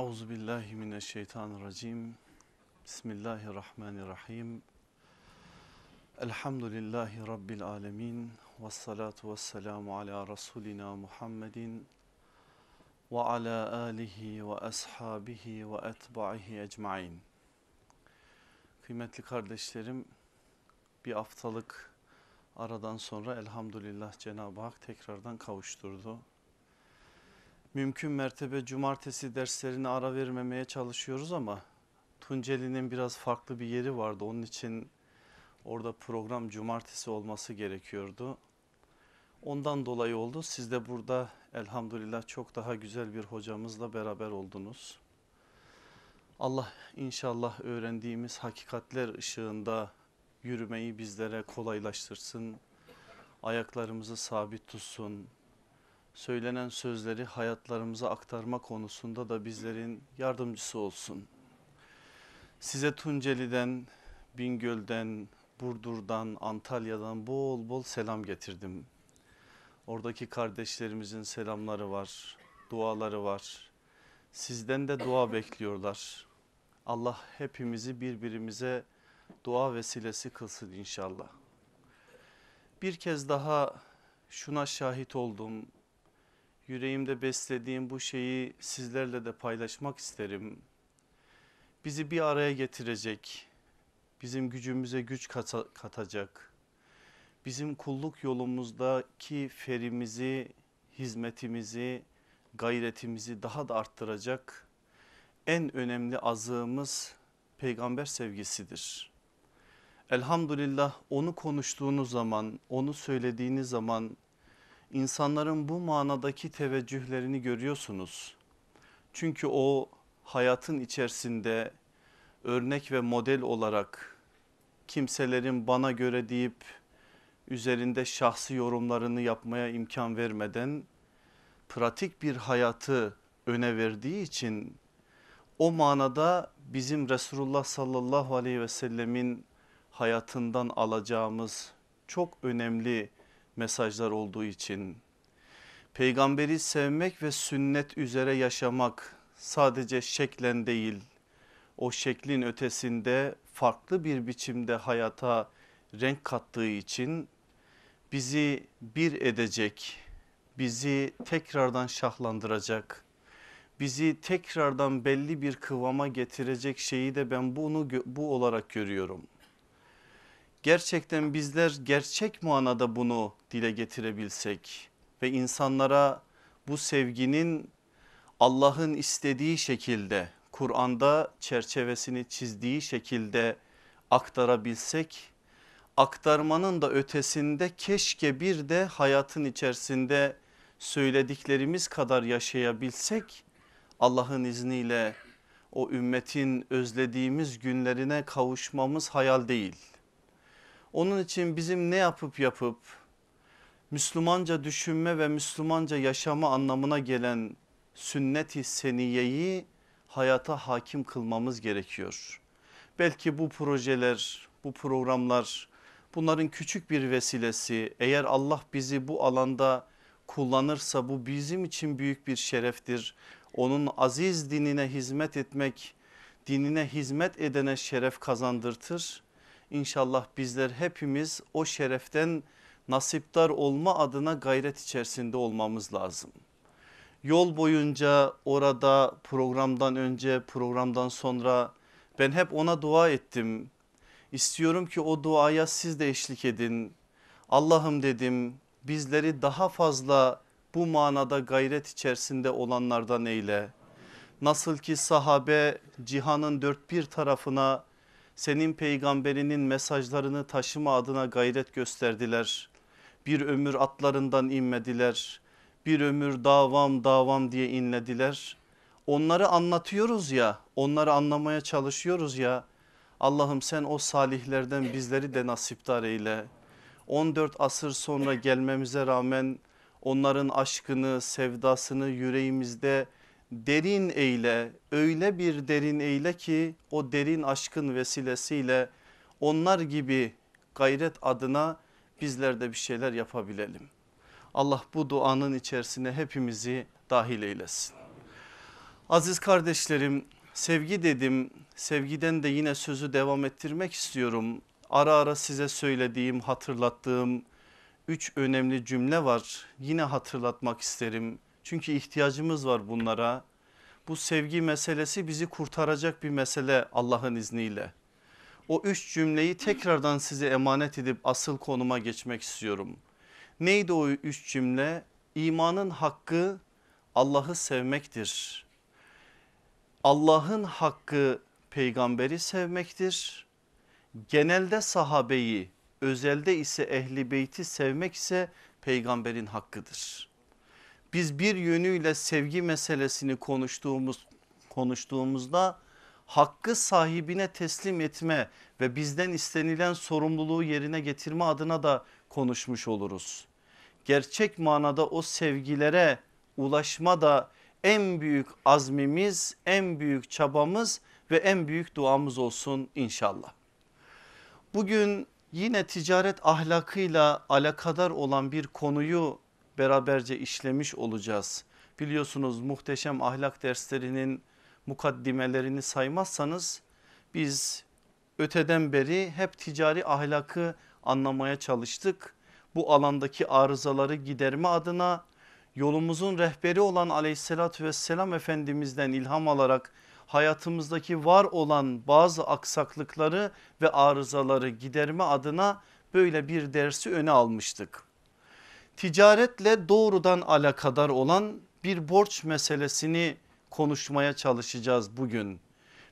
Euzu billahi mineşşeytanirracim. Bismillahirrahmanirrahim. Elhamdülillahi rabbil alamin ve salatu vesselamu ala rasulina Muhammedin ve ala alihi ve ashabihi ve etbahi ecmaîn. Kıymetli kardeşlerim, bir haftalık aradan sonra elhamdülillah Cenab-ı Hak tekrardan kavuşturdu. Mümkün mertebe cumartesi derslerine ara vermemeye çalışıyoruz ama Tunceli'nin biraz farklı bir yeri vardı. Onun için orada program cumartesi olması gerekiyordu. Ondan dolayı oldu. Siz de burada elhamdülillah çok daha güzel bir hocamızla beraber oldunuz. Allah inşallah öğrendiğimiz hakikatler ışığında yürümeyi bizlere kolaylaştırsın. Ayaklarımızı sabit tutsun. Söylenen sözleri hayatlarımıza aktarma konusunda da bizlerin yardımcısı olsun. Size Tunceli'den, Bingöl'den, Burdur'dan, Antalya'dan bol bol selam getirdim. Oradaki kardeşlerimizin selamları var, duaları var. Sizden de dua bekliyorlar. Allah hepimizi birbirimize dua vesilesi kılsın inşallah. Bir kez daha şuna şahit oldum. Yüreğimde beslediğim bu şeyi sizlerle de paylaşmak isterim. Bizi bir araya getirecek, bizim gücümüze güç katacak, bizim kulluk yolumuzdaki ferimizi, hizmetimizi, gayretimizi daha da arttıracak en önemli azığımız peygamber sevgisidir. Elhamdülillah onu konuştuğunuz zaman, onu söylediğiniz zaman insanların bu manadaki teveccühlerini görüyorsunuz. Çünkü o hayatın içerisinde örnek ve model olarak kimselerin bana göre deyip üzerinde şahsi yorumlarını yapmaya imkan vermeden pratik bir hayatı öne verdiği için o manada bizim Resulullah sallallahu aleyhi ve sellemin hayatından alacağımız çok önemli mesajlar olduğu için peygamberi sevmek ve sünnet üzere yaşamak sadece şeklen değil o şeklin ötesinde farklı bir biçimde hayata renk kattığı için bizi bir edecek, bizi tekrardan şahlandıracak, bizi tekrardan belli bir kıvama getirecek şeyi de ben bunu bu olarak görüyorum. Gerçekten bizler gerçek manada bunu dile getirebilsek ve insanlara bu sevginin Allah'ın istediği şekilde Kur'an'da çerçevesini çizdiği şekilde aktarabilsek aktarmanın da ötesinde keşke bir de hayatın içerisinde söylediklerimiz kadar yaşayabilsek Allah'ın izniyle o ümmetin özlediğimiz günlerine kavuşmamız hayal değil. Onun için bizim ne yapıp yapıp Müslümanca düşünme ve Müslümanca yaşama anlamına gelen sünnet-i seniyeyi hayata hakim kılmamız gerekiyor. Belki bu projeler, bu programlar bunların küçük bir vesilesi. Eğer Allah bizi bu alanda kullanırsa bu bizim için büyük bir şereftir. Onun aziz dinine hizmet etmek, dinine hizmet edene şeref kazandırtır. İnşallah bizler hepimiz o şereften nasiptar olma adına gayret içerisinde olmamız lazım. Yol boyunca orada programdan önce programdan sonra ben hep ona dua ettim. İstiyorum ki o duaya siz de eşlik edin. Allah'ım dedim bizleri daha fazla bu manada gayret içerisinde olanlardan eyle. Nasıl ki sahabe cihanın dört bir tarafına senin peygamberinin mesajlarını taşıma adına gayret gösterdiler. Bir ömür atlarından inmediler. Bir ömür davam davam diye inlediler. Onları anlatıyoruz ya onları anlamaya çalışıyoruz ya. Allah'ım sen o salihlerden bizleri de nasiptar eyle. 14 asır sonra gelmemize rağmen onların aşkını sevdasını yüreğimizde derin eyle öyle bir derin eyle ki o derin aşkın vesilesiyle onlar gibi gayret adına bizler de bir şeyler yapabilelim. Allah bu duanın içerisine hepimizi dahil eylesin. Aziz kardeşlerim sevgi dedim sevgiden de yine sözü devam ettirmek istiyorum. Ara ara size söylediğim hatırlattığım üç önemli cümle var yine hatırlatmak isterim. Çünkü ihtiyacımız var bunlara. Bu sevgi meselesi bizi kurtaracak bir mesele Allah'ın izniyle. O üç cümleyi tekrardan size emanet edip asıl konuma geçmek istiyorum. Neydi o üç cümle? İmanın hakkı Allah'ı sevmektir. Allah'ın hakkı peygamberi sevmektir. Genelde sahabeyi, özelde ise ehli beyti sevmek ise peygamberin hakkıdır. Biz bir yönüyle sevgi meselesini konuştuğumuz konuştuğumuzda hakkı sahibine teslim etme ve bizden istenilen sorumluluğu yerine getirme adına da konuşmuş oluruz. Gerçek manada o sevgilere ulaşma da en büyük azmimiz, en büyük çabamız ve en büyük duamız olsun inşallah. Bugün yine ticaret ahlakıyla alakadar olan bir konuyu beraberce işlemiş olacağız. Biliyorsunuz muhteşem ahlak derslerinin mukaddimelerini saymazsanız biz öteden beri hep ticari ahlakı anlamaya çalıştık. Bu alandaki arızaları giderme adına yolumuzun rehberi olan aleyhissalatü vesselam efendimizden ilham alarak hayatımızdaki var olan bazı aksaklıkları ve arızaları giderme adına böyle bir dersi öne almıştık. Ticaretle doğrudan alakadar olan bir borç meselesini konuşmaya çalışacağız bugün.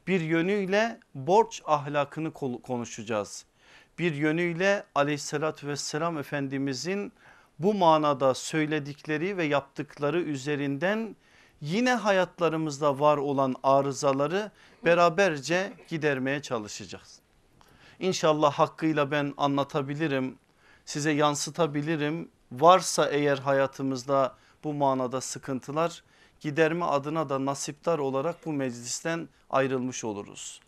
Bir yönüyle borç ahlakını konuşacağız. Bir yönüyle aleyhissalatü vesselam efendimizin bu manada söyledikleri ve yaptıkları üzerinden yine hayatlarımızda var olan arızaları beraberce gidermeye çalışacağız. İnşallah hakkıyla ben anlatabilirim, size yansıtabilirim. Varsa eğer hayatımızda bu manada sıkıntılar giderme adına da nasiptar olarak bu meclisten ayrılmış oluruz.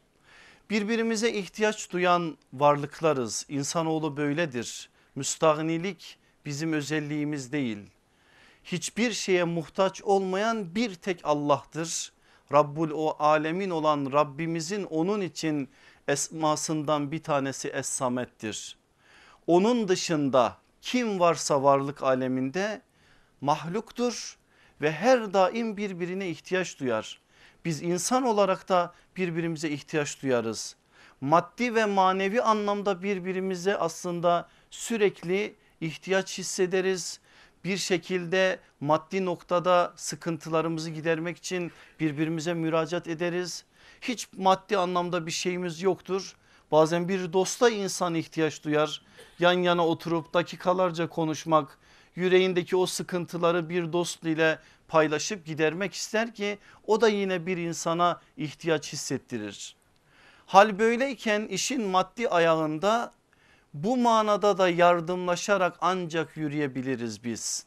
Birbirimize ihtiyaç duyan varlıklarız. İnsanoğlu böyledir. Müstahnilik bizim özelliğimiz değil. Hiçbir şeye muhtaç olmayan bir tek Allah'tır. Rabbul o alemin olan Rabbimizin onun için esmasından bir tanesi Es-Samet'tir. Onun dışında kim varsa varlık aleminde mahluktur ve her daim birbirine ihtiyaç duyar. Biz insan olarak da birbirimize ihtiyaç duyarız. Maddi ve manevi anlamda birbirimize aslında sürekli ihtiyaç hissederiz. Bir şekilde maddi noktada sıkıntılarımızı gidermek için birbirimize müracaat ederiz. Hiç maddi anlamda bir şeyimiz yoktur. Bazen bir dosta insan ihtiyaç duyar. Yan yana oturup dakikalarca konuşmak, yüreğindeki o sıkıntıları bir dost ile paylaşıp gidermek ister ki o da yine bir insana ihtiyaç hissettirir. Hal böyleyken işin maddi ayağında bu manada da yardımlaşarak ancak yürüyebiliriz biz.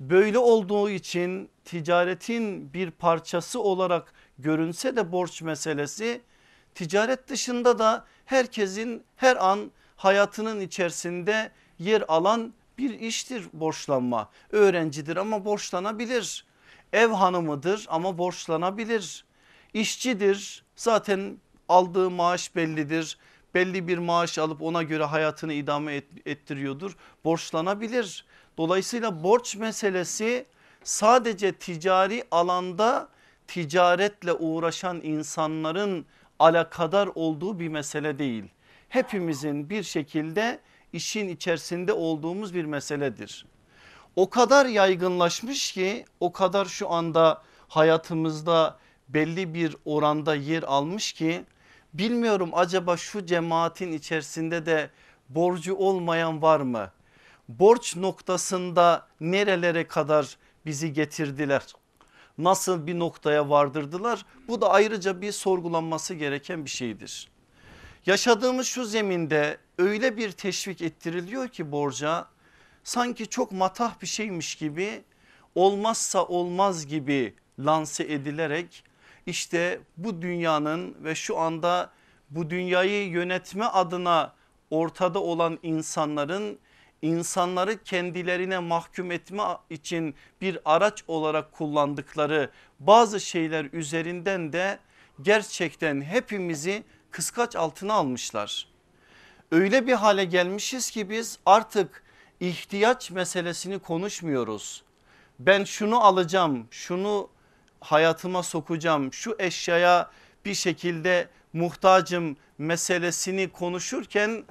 Böyle olduğu için ticaretin bir parçası olarak görünse de borç meselesi ticaret dışında da herkesin her an hayatının içerisinde yer alan bir iştir borçlanma. Öğrencidir ama borçlanabilir. Ev hanımıdır ama borçlanabilir. İşçidir zaten aldığı maaş bellidir. Belli bir maaş alıp ona göre hayatını idame ettiriyordur. Borçlanabilir. Dolayısıyla borç meselesi sadece ticari alanda ticaretle uğraşan insanların alakadar olduğu bir mesele değil. Hepimizin bir şekilde işin içerisinde olduğumuz bir meseledir. O kadar yaygınlaşmış ki o kadar şu anda hayatımızda belli bir oranda yer almış ki bilmiyorum acaba şu cemaatin içerisinde de borcu olmayan var mı? Borç noktasında nerelere kadar bizi getirdiler? Nasıl bir noktaya vardırdılar? Bu da ayrıca bir sorgulanması gereken bir şeydir. Yaşadığımız şu zeminde öyle bir teşvik ettiriliyor ki borca sanki çok matah bir şeymiş gibi olmazsa olmaz gibi lanse edilerek işte bu dünyanın ve şu anda bu dünyayı yönetme adına ortada olan insanların insanları kendilerine mahkum etme için bir araç olarak kullandıkları bazı şeyler üzerinden de gerçekten hepimizi kıskaç altına almışlar. Öyle bir hale gelmişiz ki biz artık ihtiyaç meselesini konuşmuyoruz. Ben şunu alacağım, şunu hayatıma sokacağım, şu eşyaya bir şekilde muhtacım meselesini konuşurken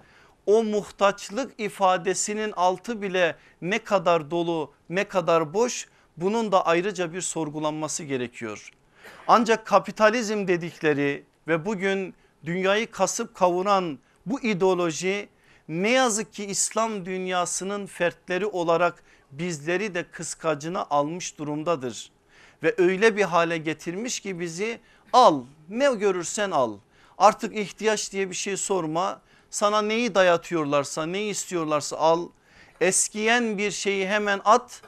o muhtaçlık ifadesinin altı bile ne kadar dolu ne kadar boş bunun da ayrıca bir sorgulanması gerekiyor. Ancak kapitalizm dedikleri ve bugün dünyayı kasıp kavuran bu ideoloji ne yazık ki İslam dünyasının fertleri olarak bizleri de kıskacına almış durumdadır. Ve öyle bir hale getirmiş ki bizi al ne görürsen al artık ihtiyaç diye bir şey sorma sana neyi dayatıyorlarsa neyi istiyorlarsa al eskiyen bir şeyi hemen at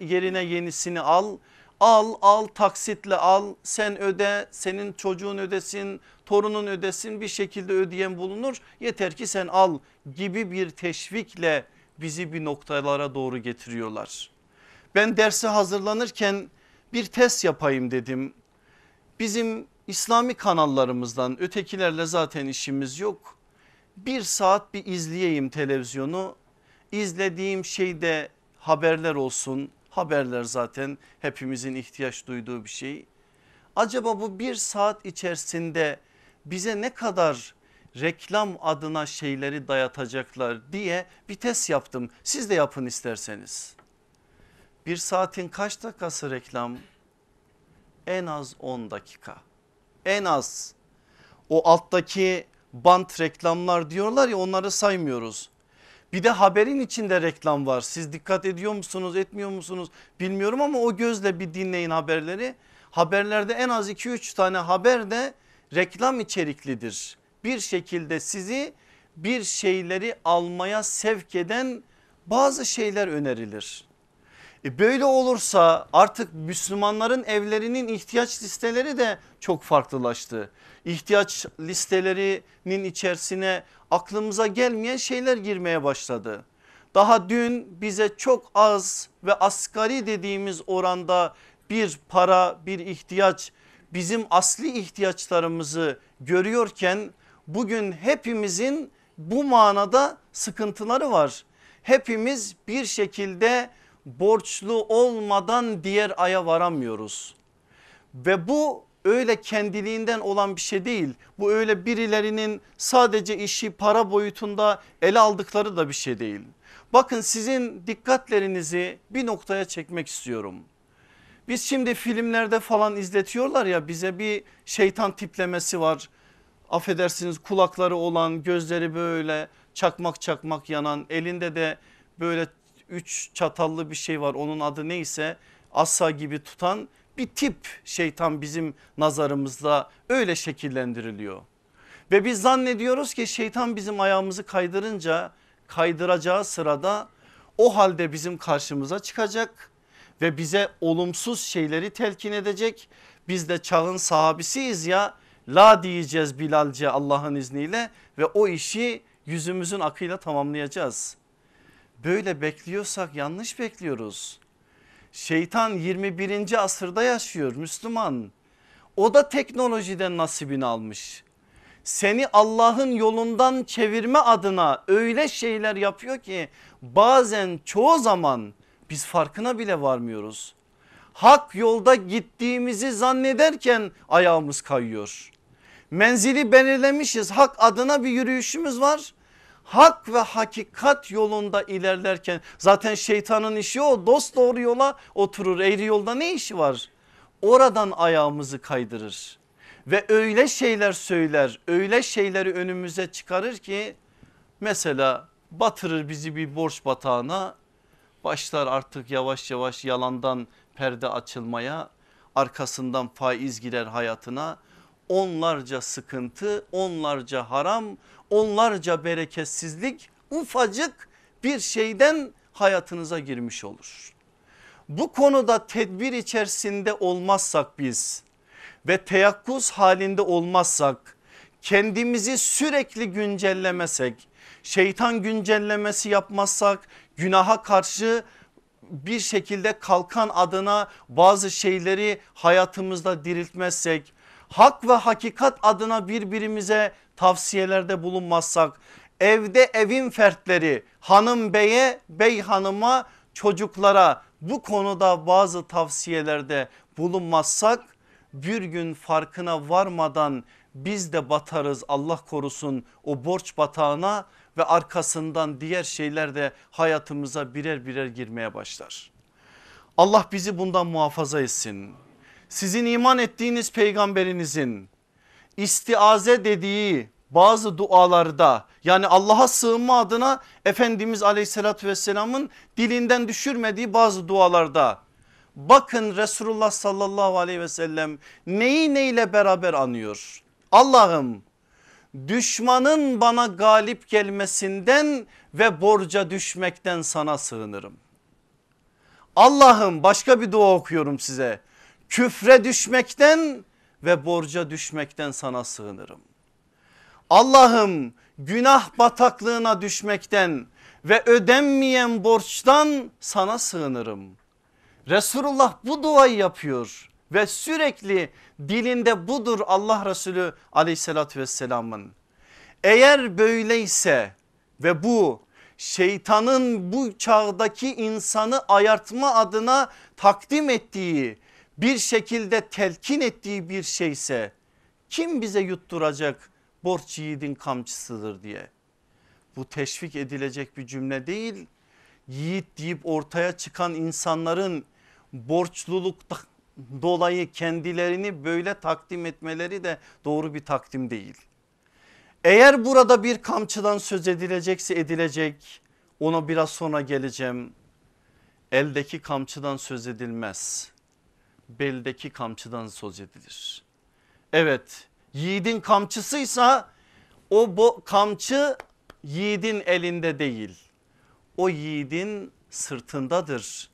yerine yenisini al al al taksitle al sen öde senin çocuğun ödesin torunun ödesin bir şekilde ödeyen bulunur yeter ki sen al gibi bir teşvikle bizi bir noktalara doğru getiriyorlar. Ben derse hazırlanırken bir test yapayım dedim. Bizim İslami kanallarımızdan ötekilerle zaten işimiz yok. Bir saat bir izleyeyim televizyonu. İzlediğim şeyde haberler olsun. Haberler zaten hepimizin ihtiyaç duyduğu bir şey. Acaba bu bir saat içerisinde bize ne kadar reklam adına şeyleri dayatacaklar diye bir test yaptım. Siz de yapın isterseniz. Bir saatin kaç dakikası reklam? En az 10 dakika. En az. O alttaki bant reklamlar diyorlar ya onları saymıyoruz. Bir de haberin içinde reklam var. Siz dikkat ediyor musunuz etmiyor musunuz bilmiyorum ama o gözle bir dinleyin haberleri. Haberlerde en az 2-3 tane haber de reklam içeriklidir. Bir şekilde sizi bir şeyleri almaya sevk eden bazı şeyler önerilir. E böyle olursa artık Müslümanların evlerinin ihtiyaç listeleri de çok farklılaştı. İhtiyaç listelerinin içerisine aklımıza gelmeyen şeyler girmeye başladı. Daha dün bize çok az ve asgari dediğimiz oranda bir para bir ihtiyaç bizim asli ihtiyaçlarımızı görüyorken bugün hepimizin bu manada sıkıntıları var. Hepimiz bir şekilde borçlu olmadan diğer aya varamıyoruz. Ve bu öyle kendiliğinden olan bir şey değil. Bu öyle birilerinin sadece işi para boyutunda ele aldıkları da bir şey değil. Bakın sizin dikkatlerinizi bir noktaya çekmek istiyorum. Biz şimdi filmlerde falan izletiyorlar ya bize bir şeytan tiplemesi var. Affedersiniz kulakları olan gözleri böyle çakmak çakmak yanan elinde de böyle üç çatallı bir şey var onun adı neyse asa gibi tutan bir tip şeytan bizim nazarımızda öyle şekillendiriliyor. Ve biz zannediyoruz ki şeytan bizim ayağımızı kaydırınca kaydıracağı sırada o halde bizim karşımıza çıkacak ve bize olumsuz şeyleri telkin edecek. Biz de çağın sahabisiyiz ya la diyeceğiz Bilalce Allah'ın izniyle ve o işi yüzümüzün akıyla tamamlayacağız. Böyle bekliyorsak yanlış bekliyoruz. Şeytan 21. asırda yaşıyor Müslüman. O da teknolojiden nasibini almış. Seni Allah'ın yolundan çevirme adına öyle şeyler yapıyor ki bazen çoğu zaman biz farkına bile varmıyoruz. Hak yolda gittiğimizi zannederken ayağımız kayıyor. Menzili belirlemişiz hak adına bir yürüyüşümüz var hak ve hakikat yolunda ilerlerken zaten şeytanın işi o. Dost doğru yola oturur. Eğri yolda ne işi var? Oradan ayağımızı kaydırır. Ve öyle şeyler söyler öyle şeyleri önümüze çıkarır ki mesela batırır bizi bir borç batağına başlar artık yavaş yavaş yalandan perde açılmaya arkasından faiz girer hayatına. Onlarca sıkıntı onlarca haram onlarca bereketsizlik ufacık bir şeyden hayatınıza girmiş olur. Bu konuda tedbir içerisinde olmazsak biz ve teyakkuz halinde olmazsak kendimizi sürekli güncellemesek, şeytan güncellemesi yapmazsak, günaha karşı bir şekilde kalkan adına bazı şeyleri hayatımızda diriltmezsek, hak ve hakikat adına birbirimize tavsiyelerde bulunmazsak, evde evin fertleri hanım beye, bey hanıma, çocuklara bu konuda bazı tavsiyelerde bulunmazsak bir gün farkına varmadan biz de batarız Allah korusun o borç batağına ve arkasından diğer şeyler de hayatımıza birer birer girmeye başlar. Allah bizi bundan muhafaza etsin. Sizin iman ettiğiniz peygamberinizin istiaze dediği bazı dualarda yani Allah'a sığınma adına Efendimiz aleyhissalatü vesselamın dilinden düşürmediği bazı dualarda bakın Resulullah sallallahu aleyhi ve sellem neyi neyle beraber anıyor. Allah'ım düşmanın bana galip gelmesinden ve borca düşmekten sana sığınırım. Allah'ım başka bir dua okuyorum size. Küfre düşmekten ve borca düşmekten sana sığınırım. Allah'ım günah bataklığına düşmekten ve ödenmeyen borçtan sana sığınırım. Resulullah bu duayı yapıyor ve sürekli dilinde budur Allah Resulü aleyhissalatü vesselamın. Eğer böyleyse ve bu şeytanın bu çağdaki insanı ayartma adına takdim ettiği bir şekilde telkin ettiği bir şeyse kim bize yutturacak borç yiğidin kamçısıdır diye. Bu teşvik edilecek bir cümle değil. Yiğit deyip ortaya çıkan insanların borçlulukta dolayı kendilerini böyle takdim etmeleri de doğru bir takdim değil. Eğer burada bir kamçıdan söz edilecekse edilecek ona biraz sonra geleceğim. Eldeki kamçıdan söz edilmez. Beldeki kamçıdan söz edilir. Evet yiğidin kamçısıysa o bu kamçı yiğidin elinde değil. O yiğidin sırtındadır.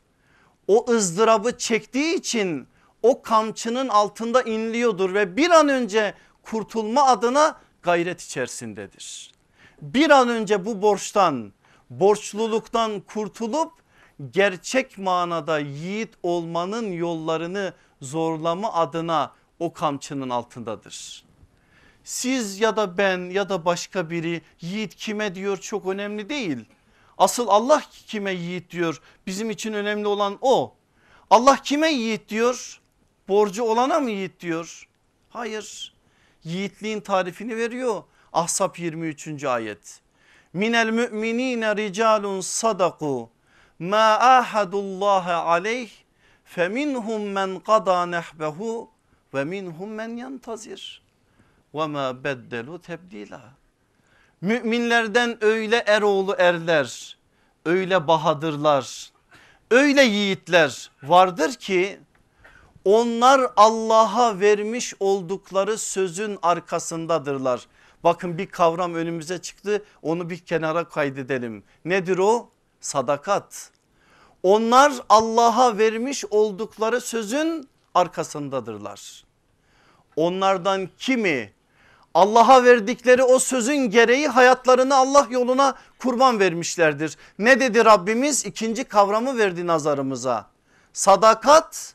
O ızdırabı çektiği için o kamçının altında inliyordur ve bir an önce kurtulma adına gayret içerisindedir. Bir an önce bu borçtan borçluluktan kurtulup gerçek manada yiğit olmanın yollarını zorlama adına o kamçının altındadır. Siz ya da ben ya da başka biri yiğit kime diyor çok önemli değil. Asıl Allah kime yiğit diyor bizim için önemli olan o. Allah kime yiğit diyor? Borcu olana mı yiğit diyor? Hayır. Yiğitliğin tarifini veriyor. Ahzab 23. ayet. Minel müminine ricalun sadaku ma ahadullaha aleyh feminhum men qada nehbehu ve minhum men yantazir ve ma beddelu tebdila. Müminlerden öyle eroğlu erler, öyle bahadırlar, öyle yiğitler vardır ki onlar Allah'a vermiş oldukları sözün arkasındadırlar. Bakın bir kavram önümüze çıktı onu bir kenara kaydedelim. Nedir o? Sadakat. Onlar Allah'a vermiş oldukları sözün arkasındadırlar. Onlardan kimi Allah'a verdikleri o sözün gereği hayatlarını Allah yoluna kurban vermişlerdir. Ne dedi Rabbimiz? İkinci kavramı verdi nazarımıza. Sadakat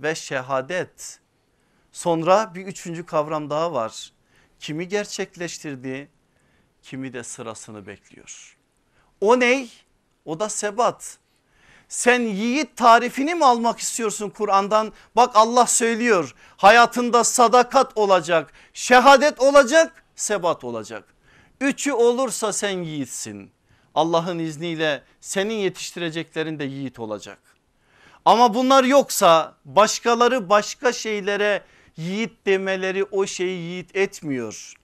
ve şehadet. Sonra bir üçüncü kavram daha var. Kimi gerçekleştirdi kimi de sırasını bekliyor. O ney? O da sebat. Sen yiğit tarifini mi almak istiyorsun Kur'an'dan? Bak Allah söylüyor hayatında sadakat olacak, şehadet olacak, sebat olacak. Üçü olursa sen yiğitsin. Allah'ın izniyle senin yetiştireceklerin de yiğit olacak. Ama bunlar yoksa başkaları başka şeylere yiğit demeleri o şeyi yiğit etmiyor.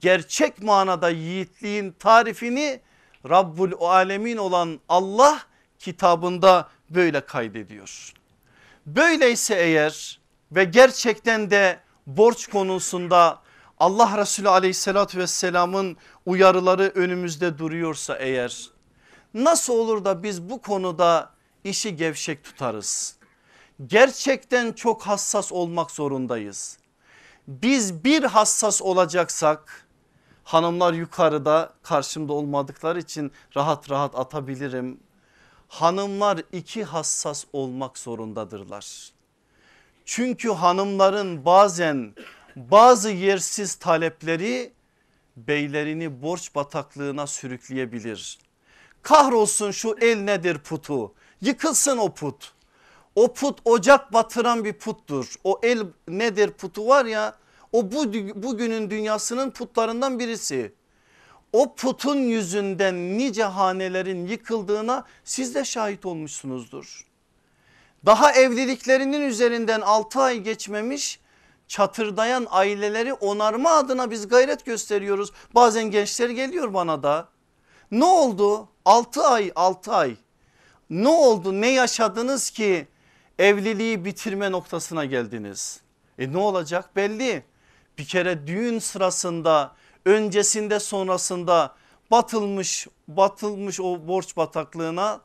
Gerçek manada yiğitliğin tarifini Rabbul Alemin olan Allah kitabında böyle kaydediyor. Böyleyse eğer ve gerçekten de borç konusunda Allah Resulü aleyhissalatü vesselamın uyarıları önümüzde duruyorsa eğer nasıl olur da biz bu konuda işi gevşek tutarız? Gerçekten çok hassas olmak zorundayız. biz bir hassas olacaksak hanımlar yukarıda karşımda olmadıkları için rahat rahat atabilirim. Hanımlar iki hassas olmak zorundadırlar. Çünkü hanımların bazen bazı yersiz talepleri beylerini borç bataklığına sürükleyebilir. Kahrolsun şu el nedir putu yıkılsın o put. O put ocak batıran bir puttur. O el nedir putu var ya o bu, bugünün dünyasının putlarından birisi. O putun yüzünden nice hanelerin yıkıldığına siz de şahit olmuşsunuzdur. Daha evliliklerinin üzerinden 6 ay geçmemiş çatırdayan aileleri onarma adına biz gayret gösteriyoruz. Bazen gençler geliyor bana da. Ne oldu? 6 ay 6 ay. Ne oldu? Ne yaşadınız ki evliliği bitirme noktasına geldiniz? E ne olacak belli. Bir kere düğün sırasında öncesinde sonrasında batılmış batılmış o borç bataklığına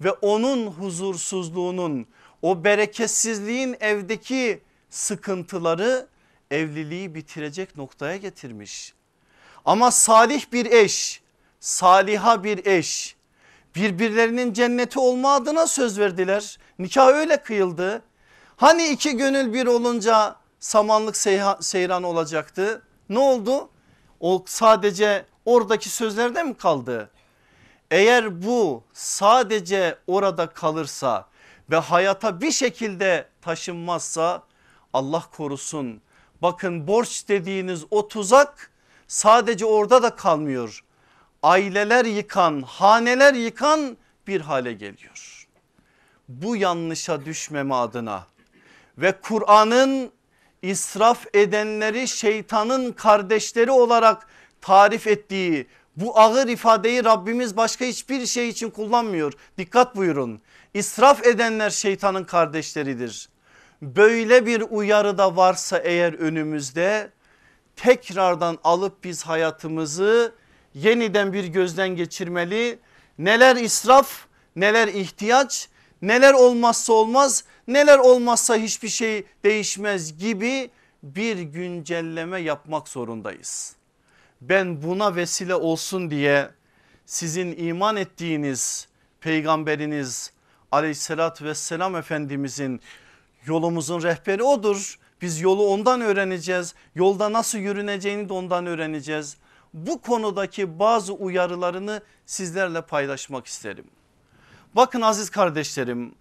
ve onun huzursuzluğunun o bereketsizliğin evdeki sıkıntıları evliliği bitirecek noktaya getirmiş. Ama salih bir eş, saliha bir eş birbirlerinin cenneti olma adına söz verdiler. Nikah öyle kıyıldı. Hani iki gönül bir olunca samanlık seyran olacaktı. Ne oldu? O sadece oradaki sözlerde mi kaldı? Eğer bu sadece orada kalırsa ve hayata bir şekilde taşınmazsa Allah korusun. Bakın borç dediğiniz o tuzak sadece orada da kalmıyor. Aileler yıkan, haneler yıkan bir hale geliyor. Bu yanlışa düşmeme adına ve Kur'an'ın israf edenleri şeytanın kardeşleri olarak tarif ettiği bu ağır ifadeyi Rabbimiz başka hiçbir şey için kullanmıyor. Dikkat buyurun. İsraf edenler şeytanın kardeşleridir. Böyle bir uyarı da varsa eğer önümüzde tekrardan alıp biz hayatımızı yeniden bir gözden geçirmeli. Neler israf, neler ihtiyaç, neler olmazsa olmaz, neler olmazsa hiçbir şey değişmez gibi bir güncelleme yapmak zorundayız. Ben buna vesile olsun diye sizin iman ettiğiniz peygamberiniz aleyhissalatü vesselam efendimizin yolumuzun rehberi odur. Biz yolu ondan öğreneceğiz. Yolda nasıl yürüneceğini de ondan öğreneceğiz. Bu konudaki bazı uyarılarını sizlerle paylaşmak isterim. Bakın aziz kardeşlerim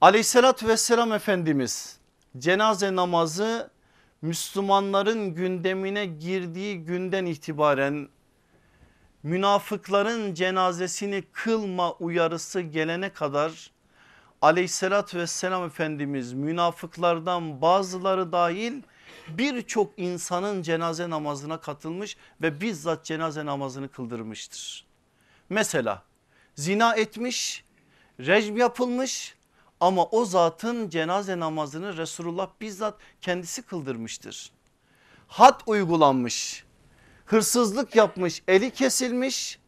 aleyhissalatü vesselam Efendimiz cenaze namazı Müslümanların gündemine girdiği günden itibaren münafıkların cenazesini kılma uyarısı gelene kadar aleyhissalatü vesselam Efendimiz münafıklardan bazıları dahil birçok insanın cenaze namazına katılmış ve bizzat cenaze namazını kıldırmıştır. Mesela zina etmiş, rejim yapılmış ama o zatın cenaze namazını Resulullah bizzat kendisi kıldırmıştır. Had uygulanmış, hırsızlık yapmış, eli kesilmiş.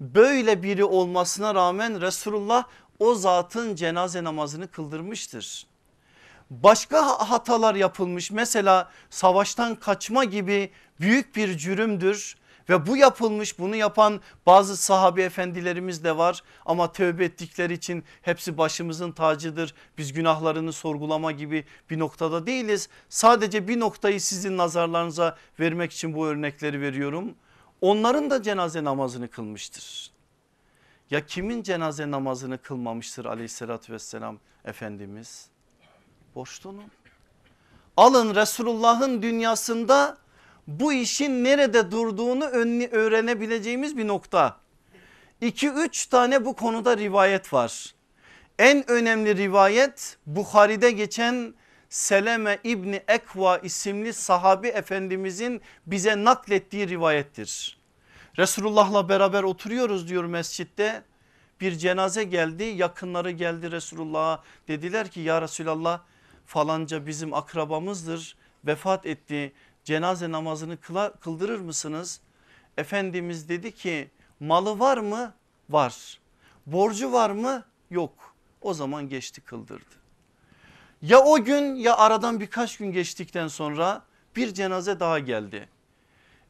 Böyle biri olmasına rağmen Resulullah o zatın cenaze namazını kıldırmıştır. Başka hatalar yapılmış mesela savaştan kaçma gibi büyük bir cürümdür ve bu yapılmış bunu yapan bazı sahabe efendilerimiz de var ama tövbe ettikleri için hepsi başımızın tacıdır. Biz günahlarını sorgulama gibi bir noktada değiliz. Sadece bir noktayı sizin nazarlarınıza vermek için bu örnekleri veriyorum. Onların da cenaze namazını kılmıştır. Ya kimin cenaze namazını kılmamıştır aleyhissalatü vesselam Efendimiz? Borçlunun. Alın Resulullah'ın dünyasında bu işin nerede durduğunu öğrenebileceğimiz bir nokta. 2-3 tane bu konuda rivayet var. En önemli rivayet Bukhari'de geçen Seleme İbni Ekva isimli sahabi efendimizin bize naklettiği rivayettir. Resulullah'la beraber oturuyoruz diyor mescitte. Bir cenaze geldi yakınları geldi Resulullah'a dediler ki ya Resulallah falanca bizim akrabamızdır vefat etti cenaze namazını kıla, kıldırır mısınız? Efendimiz dedi ki malı var mı? Var. Borcu var mı? Yok. O zaman geçti kıldırdı. Ya o gün ya aradan birkaç gün geçtikten sonra Bir cenaze daha geldi.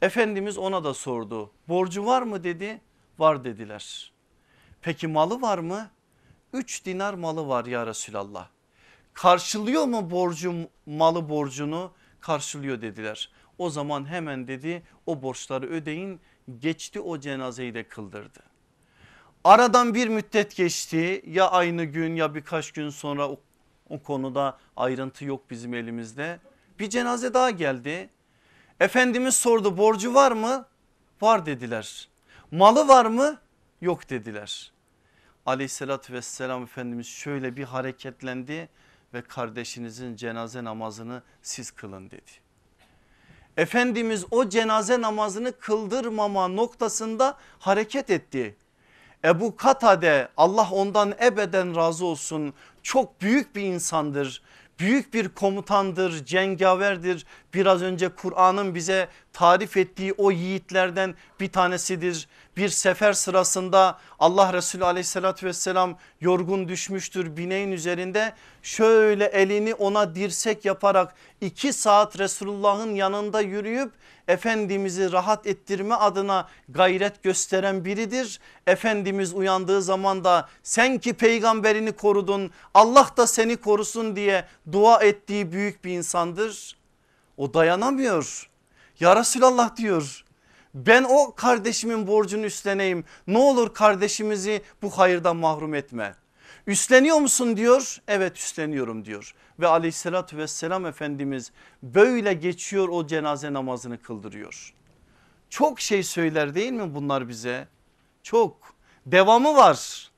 Efendimiz ona da sordu. Borcu var mı dedi. Var dediler. Peki malı var mı? 3 dinar malı var ya Resulallah. Karşılıyor mu borcu malı borcunu? Karşılıyor dediler. O zaman hemen dedi o borçları ödeyin geçti o cenazeyi de kıldırdı. Aradan bir müddet geçti ya aynı gün ya birkaç gün sonra o, o konuda ayrıntı yok bizim elimizde. Bir cenaze daha geldi. Efendimiz sordu borcu var mı? Var dediler. Malı var mı? Yok dediler. Aleyhissalatü vesselam Efendimiz şöyle bir hareketlendi ve kardeşinizin cenaze namazını siz kılın dedi. Efendimiz o cenaze namazını kıldırmama noktasında hareket etti. Ebu Katade Allah ondan ebeden razı olsun çok büyük bir insandır büyük bir komutandır, cengaverdir. Biraz önce Kur'an'ın bize tarif ettiği o yiğitlerden bir tanesidir. Bir sefer sırasında Allah Resulü aleyhissalatü vesselam yorgun düşmüştür bineğin üzerinde. Şöyle elini ona dirsek yaparak iki saat Resulullah'ın yanında yürüyüp Efendimiz'i rahat ettirme adına gayret gösteren biridir. Efendimiz uyandığı zaman da sen ki peygamberini korudun Allah da seni korusun diye dua ettiği büyük bir insandır. O dayanamıyor. Ya Resulallah diyor ben o kardeşimin borcunu üstleneyim ne olur kardeşimizi bu hayırdan mahrum etme. Üstleniyor musun diyor evet üstleniyorum diyor ve aleyhissalatü vesselam Efendimiz böyle geçiyor o cenaze namazını kıldırıyor. Çok şey söyler değil mi bunlar bize? Çok devamı var.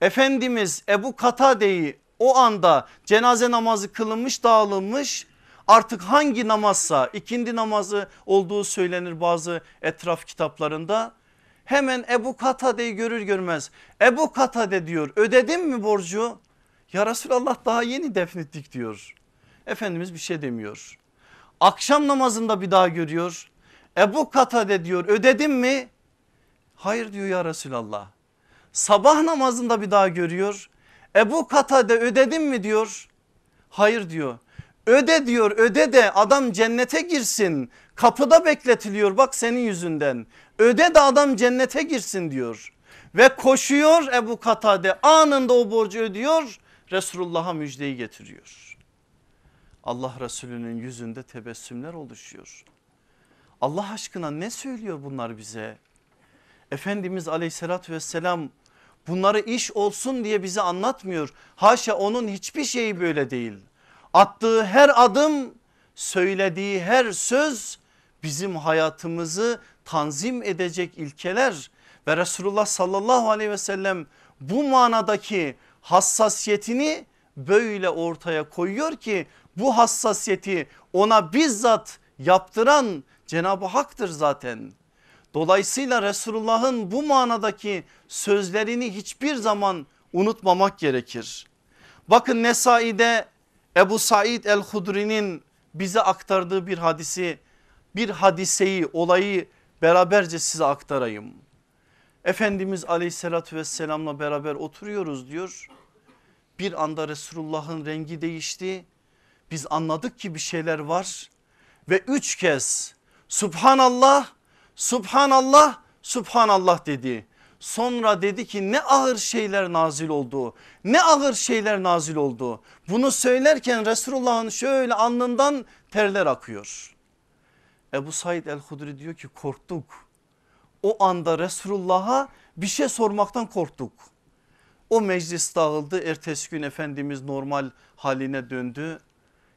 Efendimiz Ebu Katade'yi o anda cenaze namazı kılınmış dağılınmış artık hangi namazsa ikindi namazı olduğu söylenir bazı etraf kitaplarında. Hemen Ebu Katade'yi görür görmez Ebu Katade diyor ödedin mi borcu? Ya Resulallah daha yeni defnettik diyor. Efendimiz bir şey demiyor. Akşam namazında bir daha görüyor. Ebu Katade diyor ödedin mi? Hayır diyor ya Resulallah. Sabah namazında bir daha görüyor. Ebu Katade ödedin mi diyor. Hayır diyor. Öde diyor öde de adam cennete girsin. Kapıda bekletiliyor bak senin yüzünden. Öde de adam cennete girsin diyor. Ve koşuyor Ebu Katade anında o borcu ödüyor. Resulullah'a müjdeyi getiriyor. Allah Resulü'nün yüzünde tebessümler oluşuyor. Allah aşkına ne söylüyor bunlar bize? Efendimiz aleyhissalatü vesselam bunları iş olsun diye bize anlatmıyor. Haşa onun hiçbir şeyi böyle değil. Attığı her adım söylediği her söz bizim hayatımızı tanzim edecek ilkeler ve Resulullah sallallahu aleyhi ve sellem bu manadaki hassasiyetini böyle ortaya koyuyor ki bu hassasiyeti ona bizzat yaptıran Cenab-ı Hak'tır zaten. Dolayısıyla Resulullah'ın bu manadaki sözlerini hiçbir zaman unutmamak gerekir. Bakın Nesai'de Ebu Said el-Hudri'nin bize aktardığı bir hadisi bir hadiseyi olayı beraberce size aktarayım. Efendimiz aleyhissalatü vesselamla beraber oturuyoruz diyor. Bir anda Resulullah'ın rengi değişti. Biz anladık ki bir şeyler var ve üç kez Subhanallah, Subhanallah, Subhanallah dedi. Sonra dedi ki ne ağır şeyler nazil oldu. Ne ağır şeyler nazil oldu. Bunu söylerken Resulullah'ın şöyle alnından terler akıyor. Ebu Said el-Hudri diyor ki korktuk. O anda Resulullah'a bir şey sormaktan korktuk. O meclis dağıldı. Ertesi gün Efendimiz normal haline döndü.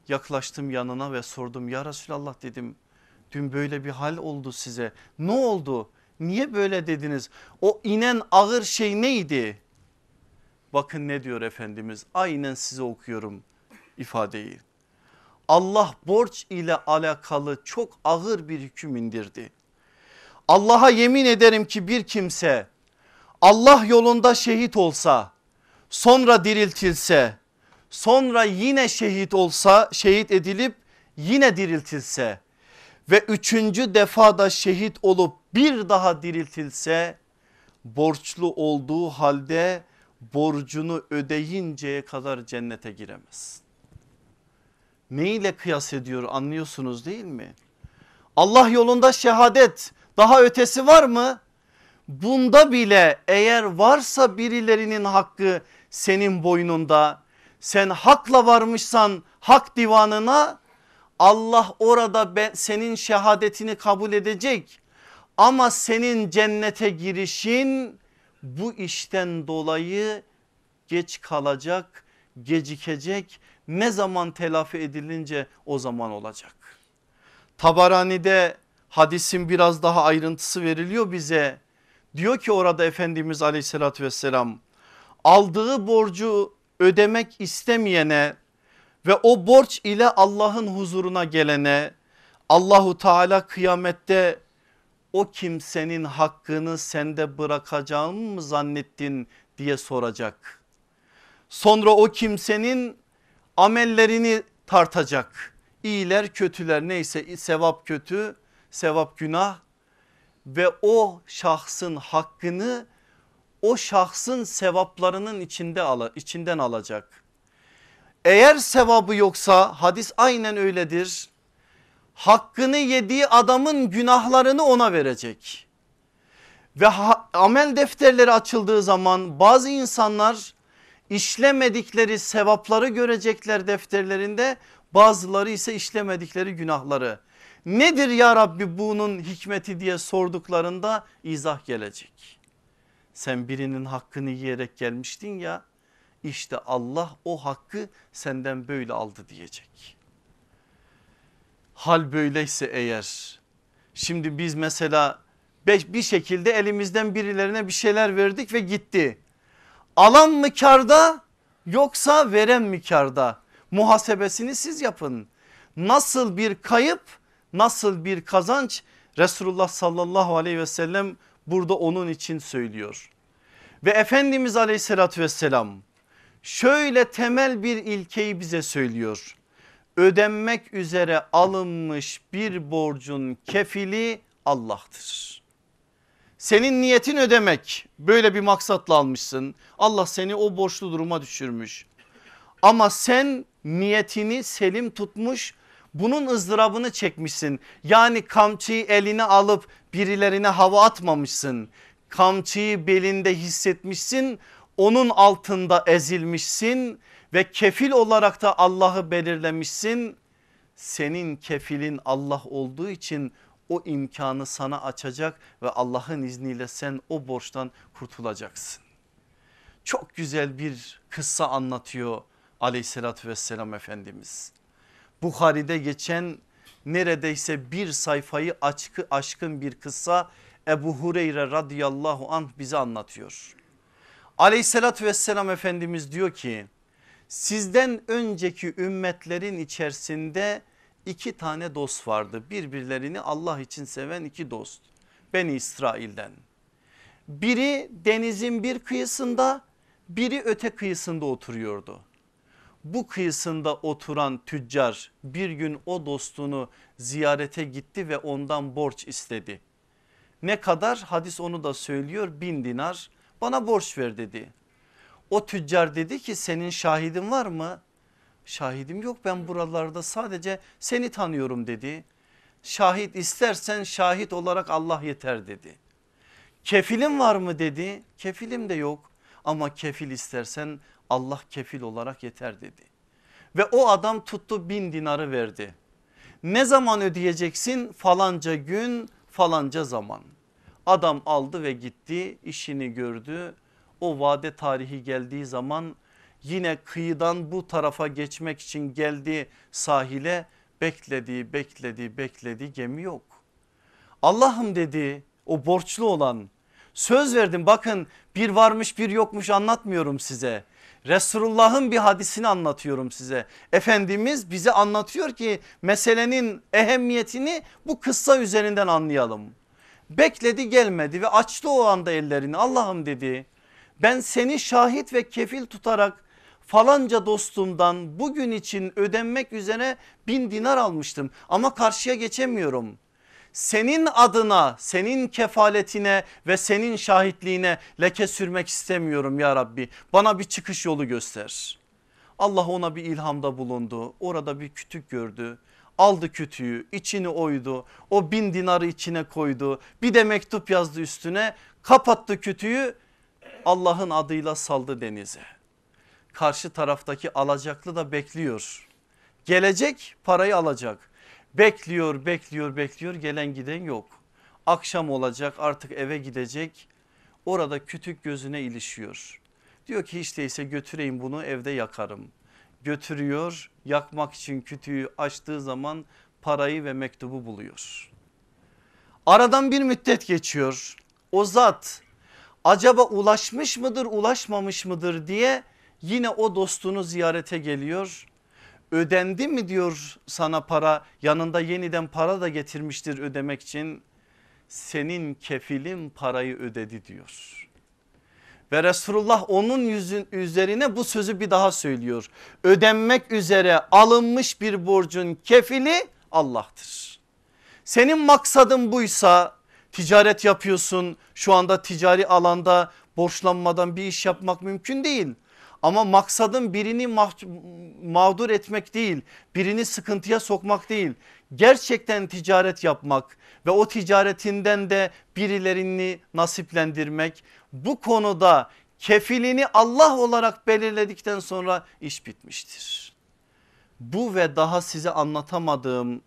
Yaklaştım yanına ve sordum ya Resulallah dedim. Dün böyle bir hal oldu size. Ne oldu? Niye böyle dediniz? O inen ağır şey neydi? Bakın ne diyor Efendimiz aynen size okuyorum ifadeyi. Allah borç ile alakalı çok ağır bir hüküm indirdi. Allah'a yemin ederim ki bir kimse Allah yolunda şehit olsa sonra diriltilse sonra yine şehit olsa şehit edilip yine diriltilse ve üçüncü defada şehit olup bir daha diriltilse borçlu olduğu halde borcunu ödeyinceye kadar cennete giremez. neyle kıyas ediyor anlıyorsunuz değil mi? Allah yolunda şehadet daha ötesi var mı? Bunda bile eğer varsa birilerinin hakkı senin boynunda sen hakla varmışsan hak divanına Allah orada ben, senin şehadetini kabul edecek. Ama senin cennete girişin bu işten dolayı geç kalacak, gecikecek. Ne zaman telafi edilince o zaman olacak. Tabarani'de hadisin biraz daha ayrıntısı veriliyor bize. Diyor ki orada Efendimiz aleyhissalatü vesselam aldığı borcu ödemek istemeyene ve o borç ile Allah'ın huzuruna gelene Allahu Teala kıyamette o kimsenin hakkını sende bırakacağımı mı zannettin diye soracak. Sonra o kimsenin amellerini tartacak. İyiler kötüler neyse sevap kötü sevap günah ve o şahsın hakkını o şahsın sevaplarının içinde içinden alacak. Eğer sevabı yoksa hadis aynen öyledir. Hakkını yediği adamın günahlarını ona verecek. Ve amel defterleri açıldığı zaman bazı insanlar işlemedikleri sevapları görecekler defterlerinde bazıları ise işlemedikleri günahları. Nedir ya Rabbi bunun hikmeti diye sorduklarında izah gelecek. Sen birinin hakkını yiyerek gelmiştin ya işte Allah o hakkı senden böyle aldı diyecek. Hal böyleyse eğer şimdi biz mesela bir şekilde elimizden birilerine bir şeyler verdik ve gitti. Alan mı karda yoksa veren mi karda? Muhasebesini siz yapın. Nasıl bir kayıp nasıl bir kazanç Resulullah sallallahu aleyhi ve sellem burada onun için söylüyor. Ve Efendimiz aleyhissalatü vesselam şöyle temel bir ilkeyi bize söylüyor. Ödenmek üzere alınmış bir borcun kefili Allah'tır. Senin niyetin ödemek böyle bir maksatla almışsın. Allah seni o borçlu duruma düşürmüş. Ama sen niyetini selim tutmuş bunun ızdırabını çekmişsin. Yani kamçıyı eline alıp birilerine hava atmamışsın. Kamçıyı belinde hissetmişsin onun altında ezilmişsin ve kefil olarak da Allah'ı belirlemişsin. Senin kefilin Allah olduğu için o imkanı sana açacak ve Allah'ın izniyle sen o borçtan kurtulacaksın. Çok güzel bir kıssa anlatıyor aleyhissalatü vesselam Efendimiz. Bukhari'de geçen neredeyse bir sayfayı aşkı, aşkın bir kıssa Ebu Hureyre radıyallahu anh bize anlatıyor. Aleyhissalatü vesselam Efendimiz diyor ki sizden önceki ümmetlerin içerisinde iki tane dost vardı. Birbirlerini Allah için seven iki dost. Beni İsrail'den. Biri denizin bir kıyısında biri öte kıyısında oturuyordu. Bu kıyısında oturan tüccar bir gün o dostunu ziyarete gitti ve ondan borç istedi. Ne kadar hadis onu da söylüyor bin dinar bana borç ver dedi. O tüccar dedi ki senin şahidin var mı? Şahidim yok ben buralarda sadece seni tanıyorum dedi. Şahit istersen şahit olarak Allah yeter dedi. Kefilim var mı dedi. Kefilim de yok ama kefil istersen Allah kefil olarak yeter dedi. Ve o adam tuttu bin dinarı verdi. Ne zaman ödeyeceksin? Falanca gün falanca zaman. Adam aldı ve gitti işini gördü. O vade tarihi geldiği zaman yine kıyıdan bu tarafa geçmek için geldi sahile bekledi bekledi bekledi gemi yok. Allah'ım dedi o borçlu olan söz verdim bakın bir varmış bir yokmuş anlatmıyorum size. Resulullah'ın bir hadisini anlatıyorum size. Efendimiz bize anlatıyor ki meselenin ehemmiyetini bu kıssa üzerinden anlayalım. Bekledi gelmedi ve açtı o anda ellerini Allah'ım dedi. Ben seni şahit ve kefil tutarak falanca dostumdan bugün için ödenmek üzere bin dinar almıştım ama karşıya geçemiyorum. Senin adına senin kefaletine ve senin şahitliğine leke sürmek istemiyorum ya Rabbi bana bir çıkış yolu göster. Allah ona bir ilhamda bulundu. Orada bir kütük gördü. Aldı kütüğü içini oydu. O bin dinarı içine koydu. Bir de mektup yazdı üstüne. Kapattı kütüğü Allah'ın adıyla saldı denize. Karşı taraftaki alacaklı da bekliyor. Gelecek parayı alacak. Bekliyor bekliyor bekliyor gelen giden yok. Akşam olacak artık eve gidecek. Orada kütük gözüne ilişiyor. Diyor ki hiç değilse götüreyim bunu evde yakarım. Götürüyor yakmak için kütüğü açtığı zaman parayı ve mektubu buluyor. Aradan bir müddet geçiyor. O zat acaba ulaşmış mıdır ulaşmamış mıdır diye yine o dostunu ziyarete geliyor. Ödendi mi diyor sana para yanında yeniden para da getirmiştir ödemek için. Senin kefilin parayı ödedi diyor. Ve Resulullah onun yüzün üzerine bu sözü bir daha söylüyor. Ödenmek üzere alınmış bir borcun kefili Allah'tır. Senin maksadın buysa ticaret yapıyorsun şu anda ticari alanda borçlanmadan bir iş yapmak mümkün değil. Ama maksadın birini mağdur etmek değil birini sıkıntıya sokmak değil gerçekten ticaret yapmak ve o ticaretinden de birilerini nasiplendirmek bu konuda kefilini Allah olarak belirledikten sonra iş bitmiştir. Bu ve daha size anlatamadığım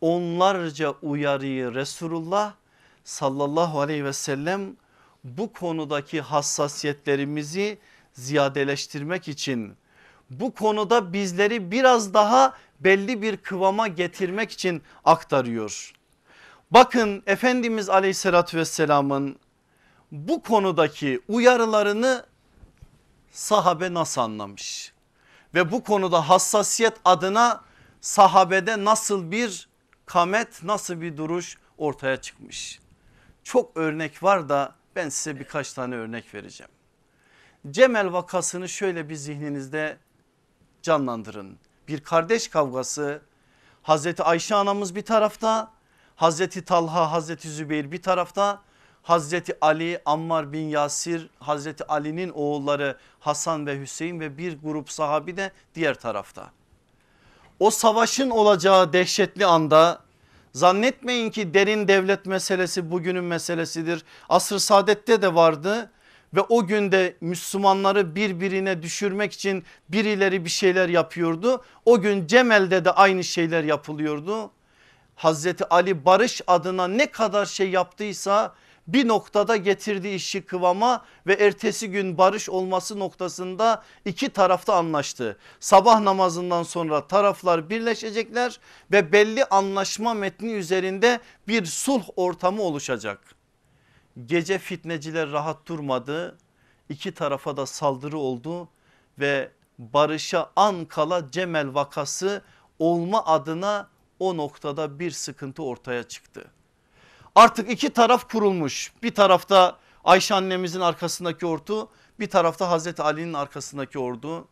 onlarca uyarıyı Resulullah sallallahu aleyhi ve sellem bu konudaki hassasiyetlerimizi ziyadeleştirmek için bu konuda bizleri biraz daha belli bir kıvama getirmek için aktarıyor. Bakın Efendimiz aleyhissalatü vesselamın bu konudaki uyarılarını sahabe nasıl anlamış? Ve bu konuda hassasiyet adına sahabede nasıl bir kamet nasıl bir duruş ortaya çıkmış? Çok örnek var da ben size birkaç tane örnek vereceğim. Cemel vakasını şöyle bir zihninizde canlandırın. Bir kardeş kavgası Hazreti Ayşe anamız bir tarafta Hazreti Talha Hazreti Zübeyir bir tarafta Hazreti Ali, Ammar bin Yasir, Hazreti Ali'nin oğulları Hasan ve Hüseyin ve bir grup sahabi de diğer tarafta. O savaşın olacağı dehşetli anda zannetmeyin ki derin devlet meselesi bugünün meselesidir. Asr saadette de vardı ve o günde Müslümanları birbirine düşürmek için birileri bir şeyler yapıyordu. O gün Cemel'de de aynı şeyler yapılıyordu. Hazreti Ali barış adına ne kadar şey yaptıysa bir noktada getirdiği işi kıvama ve ertesi gün barış olması noktasında iki tarafta anlaştı. Sabah namazından sonra taraflar birleşecekler ve belli anlaşma metni üzerinde bir sulh ortamı oluşacak. Gece fitneciler rahat durmadı. İki tarafa da saldırı oldu ve barışa an kala Cemel vakası olma adına o noktada bir sıkıntı ortaya çıktı. Artık iki taraf kurulmuş. Bir tarafta Ayşe annemizin arkasındaki ordu bir tarafta Hazreti Ali'nin arkasındaki ordu.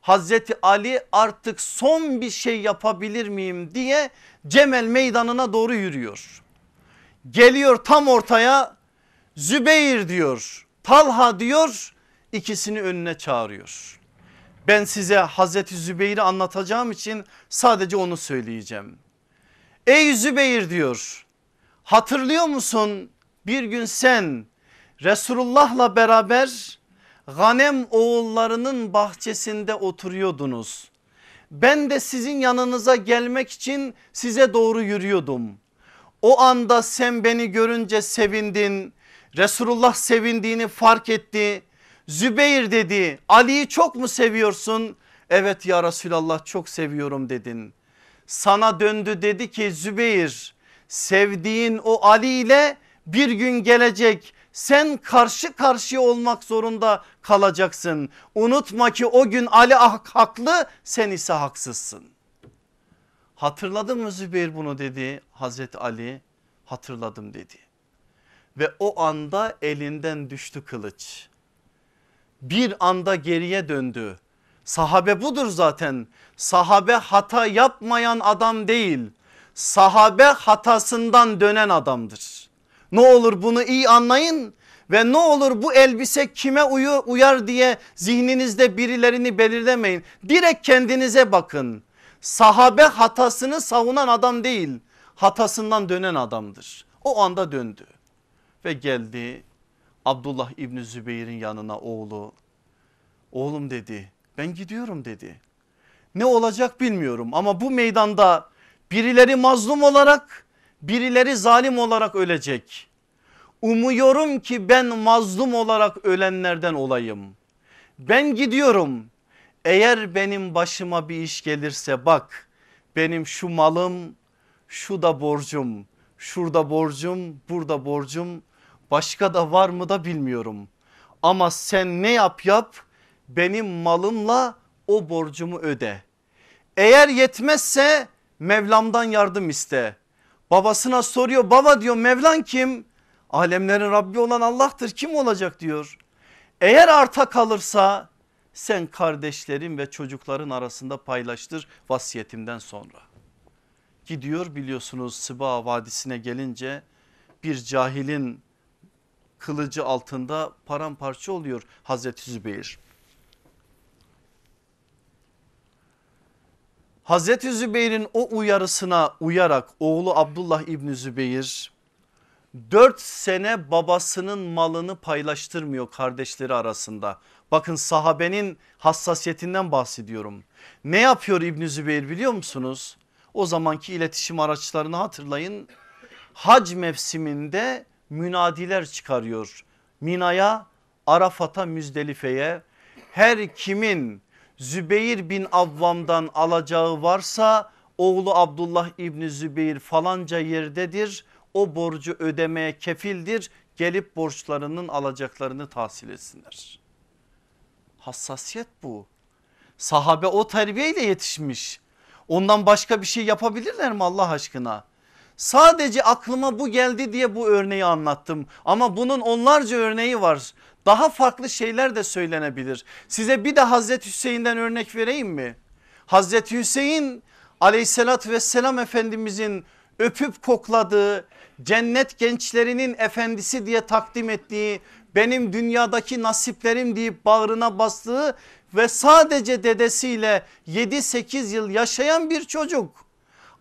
Hazreti Ali artık son bir şey yapabilir miyim diye Cemel meydanına doğru yürüyor. Geliyor tam ortaya Zübeyir diyor Talha diyor ikisini önüne çağırıyor. Ben size Hazreti Zübeyir'i anlatacağım için sadece onu söyleyeceğim. Ey Zübeyir diyor Hatırlıyor musun bir gün sen Resulullah'la beraber Ganem oğullarının bahçesinde oturuyordunuz. Ben de sizin yanınıza gelmek için size doğru yürüyordum. O anda sen beni görünce sevindin. Resulullah sevindiğini fark etti. Zübeyir dedi Ali'yi çok mu seviyorsun? Evet ya Resulallah çok seviyorum dedin. Sana döndü dedi ki Zübeyir sevdiğin o Ali ile bir gün gelecek sen karşı karşıya olmak zorunda kalacaksın. Unutma ki o gün Ali haklı sen ise haksızsın. Hatırladın mı Zübeyir bunu dedi Hazreti Ali hatırladım dedi. Ve o anda elinden düştü kılıç. Bir anda geriye döndü. Sahabe budur zaten. Sahabe hata yapmayan adam değil sahabe hatasından dönen adamdır. Ne olur bunu iyi anlayın Ve ne olur bu elbise kime uyur, uyar diye zihninizde birilerini belirlemeyin. Direkt kendinize bakın. Sahabe hatasını savunan adam değil hatasından dönen adamdır. O anda döndü ve geldi Abdullah İbni Zübeyir'in yanına oğlu. Oğlum dedi ben gidiyorum dedi. Ne olacak bilmiyorum ama bu meydanda birileri mazlum olarak birileri zalim olarak ölecek. Umuyorum ki ben mazlum olarak ölenlerden olayım. Ben gidiyorum. Eğer benim başıma bir iş gelirse bak benim şu malım şu da borcum şurada borcum burada borcum başka da var mı da bilmiyorum. Ama sen ne yap yap benim malımla o borcumu öde. Eğer yetmezse Mevlam'dan yardım iste. Babasına soruyor baba diyor Mevlan kim? Alemlerin Rabbi olan Allah'tır kim olacak diyor. Eğer arta kalırsa sen kardeşlerin ve çocukların arasında paylaştır vasiyetimden sonra. Gidiyor biliyorsunuz Sıba Vadisi'ne gelince bir cahilin kılıcı altında paramparça oluyor Hazreti Zübeyir. Hazreti Zübeyir'in o uyarısına uyarak oğlu Abdullah İbni Zübeyir 4 sene babasının malını paylaştırmıyor kardeşleri arasında. Bakın sahabenin hassasiyetinden bahsediyorum. Ne yapıyor İbni Zübeyir biliyor musunuz? O zamanki iletişim araçlarını hatırlayın. Hac mevsiminde münadiler çıkarıyor. Mina'ya, Arafat'a, Müzdelife'ye her kimin Zübeyir bin Avvam'dan alacağı varsa oğlu Abdullah İbni Zübeyir falanca yerdedir. O borcu ödemeye kefildir. Gelip borçlarının alacaklarını tahsil etsinler. Hassasiyet bu. Sahabe o terbiyeyle yetişmiş. Ondan başka bir şey yapabilirler mi Allah aşkına? Sadece aklıma bu geldi diye bu örneği anlattım. Ama bunun onlarca örneği var. Daha farklı şeyler de söylenebilir. Size bir de Hazreti Hüseyin'den örnek vereyim mi? Hazreti Hüseyin aleyhissalatü vesselam efendimizin öpüp kokladığı cennet gençlerinin efendisi diye takdim ettiği benim dünyadaki nasiplerim deyip bağrına bastığı ve sadece dedesiyle 7-8 yıl yaşayan bir çocuk.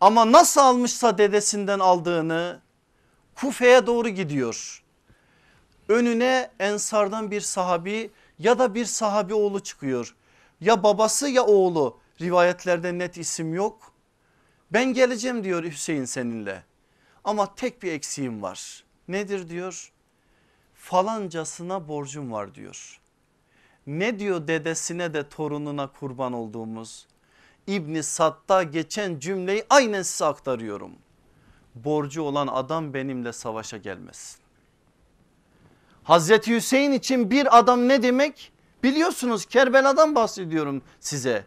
Ama nasıl almışsa dedesinden aldığını Kufe'ye doğru gidiyor. Önüne ensardan bir sahabi ya da bir sahabi oğlu çıkıyor. Ya babası ya oğlu rivayetlerde net isim yok. Ben geleceğim diyor Hüseyin seninle ama tek bir eksiğim var. Nedir diyor? Falancasına borcum var diyor. Ne diyor dedesine de torununa kurban olduğumuz? İbni Sad'da geçen cümleyi aynen size aktarıyorum. Borcu olan adam benimle savaşa gelmesin. Hazreti Hüseyin için bir adam ne demek? Biliyorsunuz Kerbela'dan bahsediyorum size.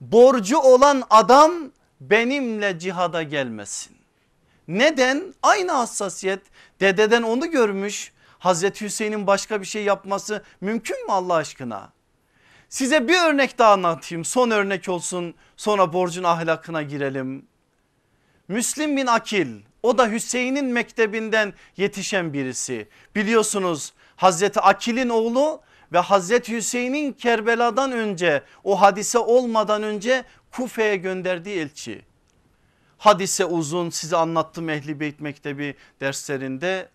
Borcu olan adam benimle cihada gelmesin. Neden? Aynı hassasiyet dededen onu görmüş. Hazreti Hüseyin'in başka bir şey yapması mümkün mü Allah aşkına? Size bir örnek daha anlatayım son örnek olsun sonra borcun ahlakına girelim. Müslim bin Akil o da Hüseyin'in mektebinden yetişen birisi. Biliyorsunuz Hazreti Akil'in oğlu ve Hazreti Hüseyin'in Kerbela'dan önce o hadise olmadan önce Kufe'ye gönderdiği elçi. Hadise uzun size anlattım Ehli Beyt Mektebi derslerinde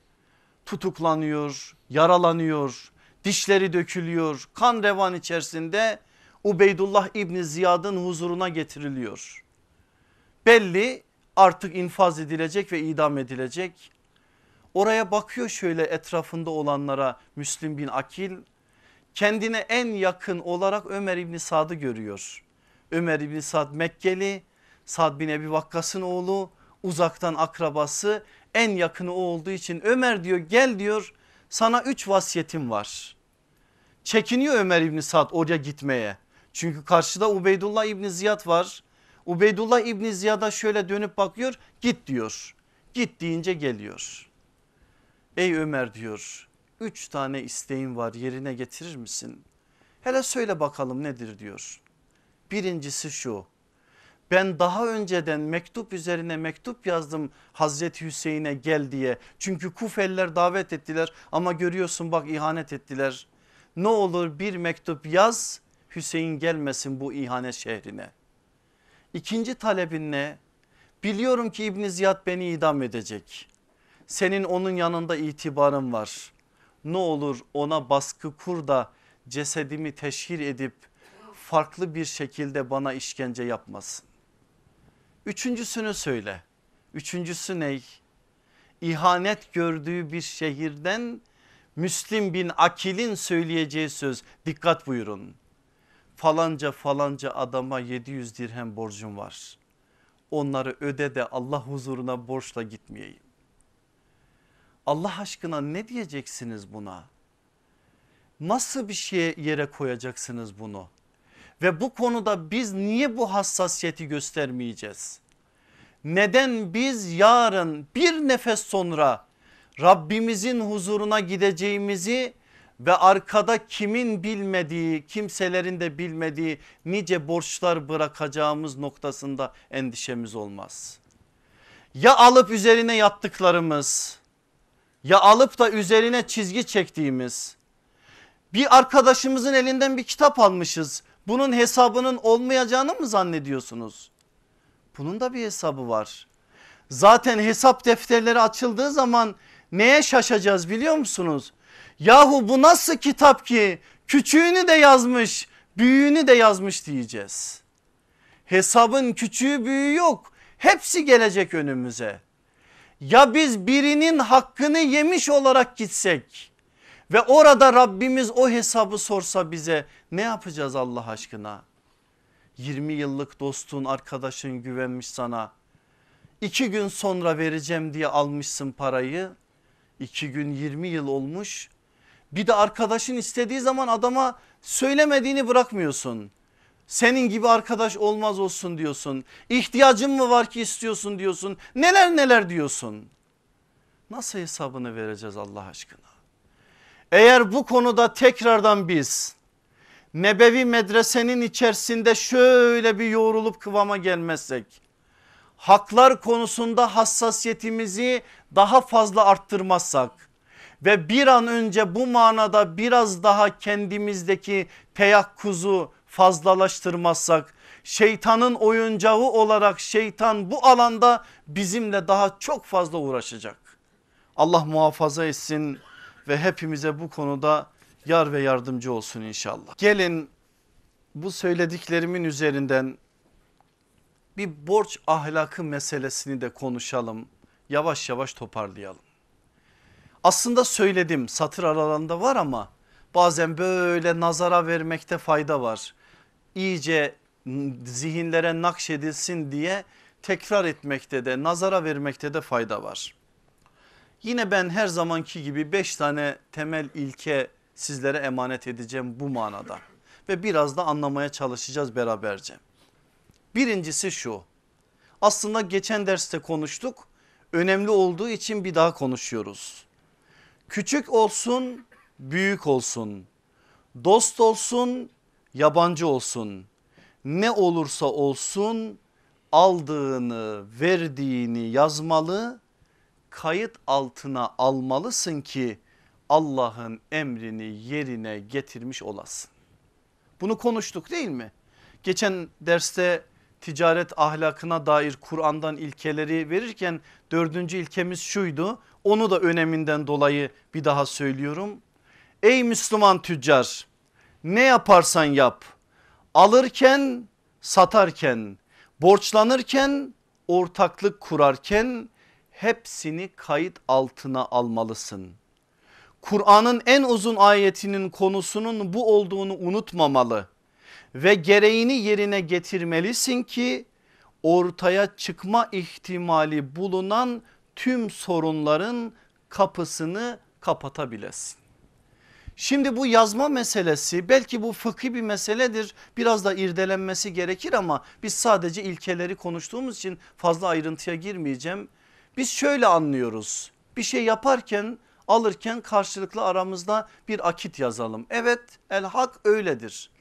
tutuklanıyor, yaralanıyor, dişleri dökülüyor, kan revan içerisinde Ubeydullah İbni Ziyad'ın huzuruna getiriliyor. Belli artık infaz edilecek ve idam edilecek. Oraya bakıyor şöyle etrafında olanlara Müslim bin Akil kendine en yakın olarak Ömer İbni Sad'ı görüyor. Ömer İbni Sad Mekkeli Sad bin Ebi Vakkas'ın oğlu uzaktan akrabası en yakını o olduğu için Ömer diyor gel diyor sana üç vasiyetim var. Çekiniyor Ömer İbni Sad oraya gitmeye. Çünkü karşıda Ubeydullah İbni Ziyad var. Ubeydullah İbni Ziyad'a şöyle dönüp bakıyor git diyor. Git deyince geliyor. Ey Ömer diyor üç tane isteğim var yerine getirir misin? Hele söyle bakalım nedir diyor. Birincisi şu Ben daha önceden mektup üzerine mektup yazdım Hazreti Hüseyin'e gel diye. Çünkü Kufeliler davet ettiler ama görüyorsun bak ihanet ettiler. Ne olur bir mektup yaz Hüseyin gelmesin bu ihanet şehrine. İkinci talebin ne? Biliyorum ki İbn Ziyad beni idam edecek. Senin onun yanında itibarın var. Ne olur ona baskı kur da cesedimi teşhir edip farklı bir şekilde bana işkence yapmasın. Üçüncüsünü söyle. Üçüncüsü ne? İhanet gördüğü bir şehirden Müslim bin Akil'in söyleyeceği söz dikkat buyurun. Falanca falanca adama 700 dirhem borcum var. Onları öde de Allah huzuruna borçla gitmeyeyim. Allah aşkına ne diyeceksiniz buna? Nasıl bir şeye yere koyacaksınız bunu? Ve bu konuda biz niye bu hassasiyeti göstermeyeceğiz? Neden biz yarın bir nefes sonra Rabbimizin huzuruna gideceğimizi ve arkada kimin bilmediği kimselerin de bilmediği nice borçlar bırakacağımız noktasında endişemiz olmaz. Ya alıp üzerine yattıklarımız ya alıp da üzerine çizgi çektiğimiz bir arkadaşımızın elinden bir kitap almışız. Bunun hesabının olmayacağını mı zannediyorsunuz? Bunun da bir hesabı var. Zaten hesap defterleri açıldığı zaman neye şaşacağız biliyor musunuz? Yahu bu nasıl kitap ki küçüğünü de yazmış büyüğünü de yazmış diyeceğiz. Hesabın küçüğü büyüğü yok hepsi gelecek önümüze. Ya biz birinin hakkını yemiş olarak gitsek ve orada Rabbimiz o hesabı sorsa bize ne yapacağız Allah aşkına? 20 yıllık dostun arkadaşın güvenmiş sana. iki gün sonra vereceğim diye almışsın parayı. iki gün 20 yıl olmuş. Bir de arkadaşın istediği zaman adama söylemediğini bırakmıyorsun. Senin gibi arkadaş olmaz olsun diyorsun. İhtiyacın mı var ki istiyorsun diyorsun. Neler neler diyorsun. Nasıl hesabını vereceğiz Allah aşkına? Eğer bu konuda tekrardan biz Nebevi medresenin içerisinde şöyle bir yoğrulup kıvama gelmezsek haklar konusunda hassasiyetimizi daha fazla arttırmazsak ve bir an önce bu manada biraz daha kendimizdeki teyakkuzu fazlalaştırmazsak şeytanın oyuncağı olarak şeytan bu alanda bizimle daha çok fazla uğraşacak. Allah muhafaza etsin ve hepimize bu konuda yar ve yardımcı olsun inşallah. Gelin bu söylediklerimin üzerinden bir borç ahlakı meselesini de konuşalım. Yavaş yavaş toparlayalım. Aslında söyledim satır aralarında var ama bazen böyle nazara vermekte fayda var. İyice zihinlere nakşedilsin diye tekrar etmekte de nazara vermekte de fayda var. Yine ben her zamanki gibi beş tane temel ilke sizlere emanet edeceğim bu manada ve biraz da anlamaya çalışacağız beraberce. Birincisi şu aslında geçen derste konuştuk önemli olduğu için bir daha konuşuyoruz. Küçük olsun büyük olsun dost olsun yabancı olsun ne olursa olsun aldığını verdiğini yazmalı kayıt altına almalısın ki Allah'ın emrini yerine getirmiş olasın. Bunu konuştuk değil mi? Geçen derste ticaret ahlakına dair Kur'an'dan ilkeleri verirken dördüncü ilkemiz şuydu. Onu da öneminden dolayı bir daha söylüyorum. Ey Müslüman tüccar ne yaparsan yap alırken satarken borçlanırken ortaklık kurarken hepsini kayıt altına almalısın. Kur'an'ın en uzun ayetinin konusunun bu olduğunu unutmamalı ve gereğini yerine getirmelisin ki ortaya çıkma ihtimali bulunan tüm sorunların kapısını kapatabilesin. Şimdi bu yazma meselesi belki bu fıkhi bir meseledir biraz da irdelenmesi gerekir ama biz sadece ilkeleri konuştuğumuz için fazla ayrıntıya girmeyeceğim. Biz şöyle anlıyoruz bir şey yaparken alırken karşılıklı aramızda bir akit yazalım. Evet el hak öyledir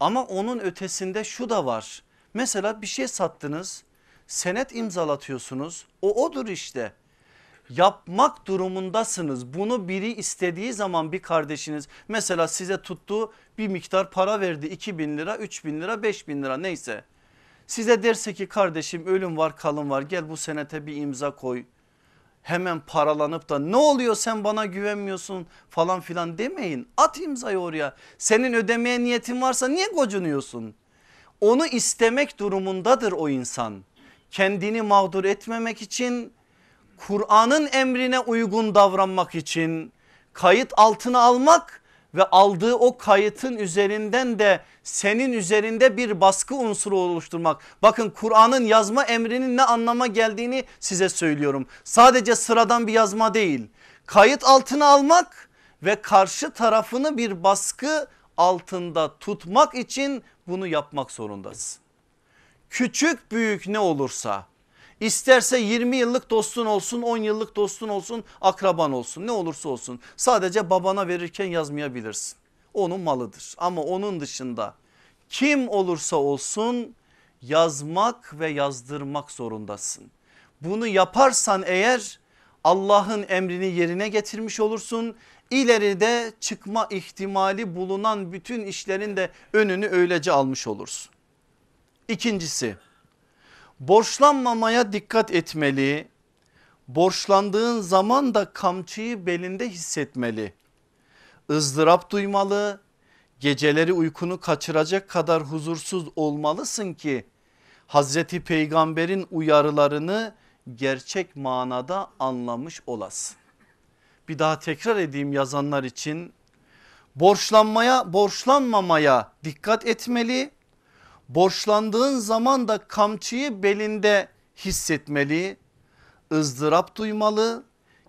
ama onun ötesinde şu da var. Mesela bir şey sattınız senet imzalatıyorsunuz o odur işte yapmak durumundasınız. Bunu biri istediği zaman bir kardeşiniz mesela size tuttu bir miktar para verdi 2000 lira 3000 lira 5000 lira neyse. Size derse ki kardeşim ölüm var kalım var gel bu senete bir imza koy. Hemen paralanıp da ne oluyor sen bana güvenmiyorsun falan filan demeyin. At imzayı oraya. Senin ödemeye niyetin varsa niye gocunuyorsun? Onu istemek durumundadır o insan. Kendini mağdur etmemek için Kur'an'ın emrine uygun davranmak için kayıt altına almak ve aldığı o kayıtın üzerinden de senin üzerinde bir baskı unsuru oluşturmak. Bakın Kur'an'ın yazma emrinin ne anlama geldiğini size söylüyorum. Sadece sıradan bir yazma değil. Kayıt altına almak ve karşı tarafını bir baskı altında tutmak için bunu yapmak zorundasın. Küçük büyük ne olursa İsterse 20 yıllık dostun olsun 10 yıllık dostun olsun akraban olsun ne olursa olsun sadece babana verirken yazmayabilirsin. Onun malıdır ama onun dışında kim olursa olsun yazmak ve yazdırmak zorundasın. Bunu yaparsan eğer Allah'ın emrini yerine getirmiş olursun. İleride çıkma ihtimali bulunan bütün işlerin de önünü öylece almış olursun. İkincisi borçlanmamaya dikkat etmeli. Borçlandığın zaman da kamçıyı belinde hissetmeli. ızdırap duymalı. Geceleri uykunu kaçıracak kadar huzursuz olmalısın ki Hazreti Peygamber'in uyarılarını gerçek manada anlamış olasın. Bir daha tekrar edeyim yazanlar için borçlanmaya borçlanmamaya dikkat etmeli borçlandığın zaman da kamçıyı belinde hissetmeli, ızdırap duymalı,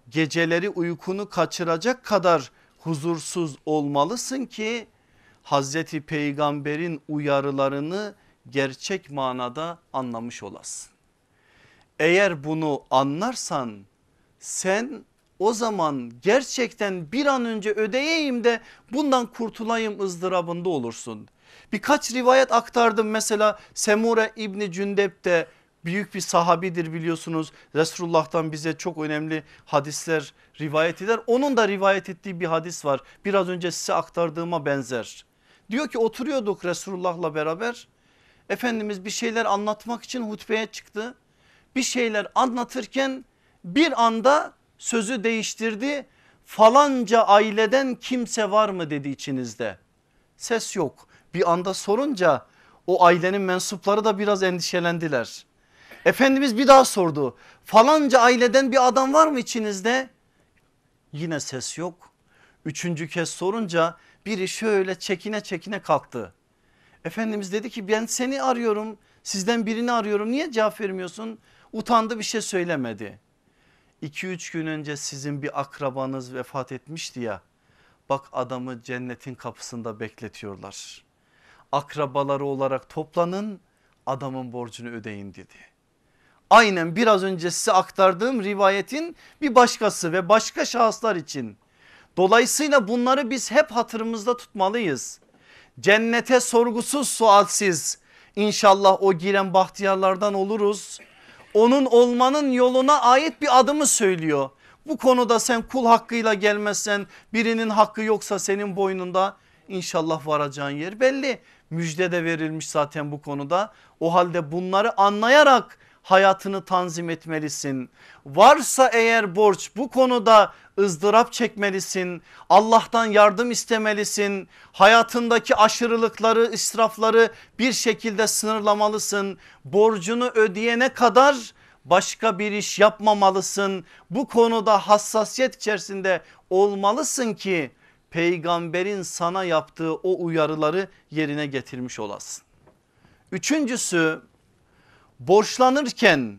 geceleri uykunu kaçıracak kadar huzursuz olmalısın ki Hazreti Peygamber'in uyarılarını gerçek manada anlamış olasın. Eğer bunu anlarsan sen o zaman gerçekten bir an önce ödeyeyim de bundan kurtulayım ızdırabında olursun. Birkaç rivayet aktardım mesela Semure İbni Cündep de büyük bir sahabidir biliyorsunuz. Resulullah'tan bize çok önemli hadisler rivayet eder. Onun da rivayet ettiği bir hadis var. Biraz önce size aktardığıma benzer. Diyor ki oturuyorduk Resulullah'la beraber. Efendimiz bir şeyler anlatmak için hutbeye çıktı. Bir şeyler anlatırken bir anda sözü değiştirdi. Falanca aileden kimse var mı dedi içinizde. Ses yok bir anda sorunca o ailenin mensupları da biraz endişelendiler. Efendimiz bir daha sordu falanca aileden bir adam var mı içinizde? Yine ses yok. Üçüncü kez sorunca biri şöyle çekine çekine kalktı. Efendimiz dedi ki ben seni arıyorum sizden birini arıyorum niye cevap vermiyorsun? Utandı bir şey söylemedi. 2-3 gün önce sizin bir akrabanız vefat etmişti ya bak adamı cennetin kapısında bekletiyorlar akrabaları olarak toplanın adamın borcunu ödeyin dedi. Aynen biraz önce size aktardığım rivayetin bir başkası ve başka şahıslar için. Dolayısıyla bunları biz hep hatırımızda tutmalıyız. Cennete sorgusuz sualsiz inşallah o giren bahtiyarlardan oluruz. Onun olmanın yoluna ait bir adımı söylüyor. Bu konuda sen kul hakkıyla gelmezsen birinin hakkı yoksa senin boynunda inşallah varacağın yer belli müjde de verilmiş zaten bu konuda. O halde bunları anlayarak hayatını tanzim etmelisin. Varsa eğer borç bu konuda ızdırap çekmelisin. Allah'tan yardım istemelisin. Hayatındaki aşırılıkları, israfları bir şekilde sınırlamalısın. Borcunu ödeyene kadar başka bir iş yapmamalısın. Bu konuda hassasiyet içerisinde olmalısın ki peygamberin sana yaptığı o uyarıları yerine getirmiş olasın. Üçüncüsü borçlanırken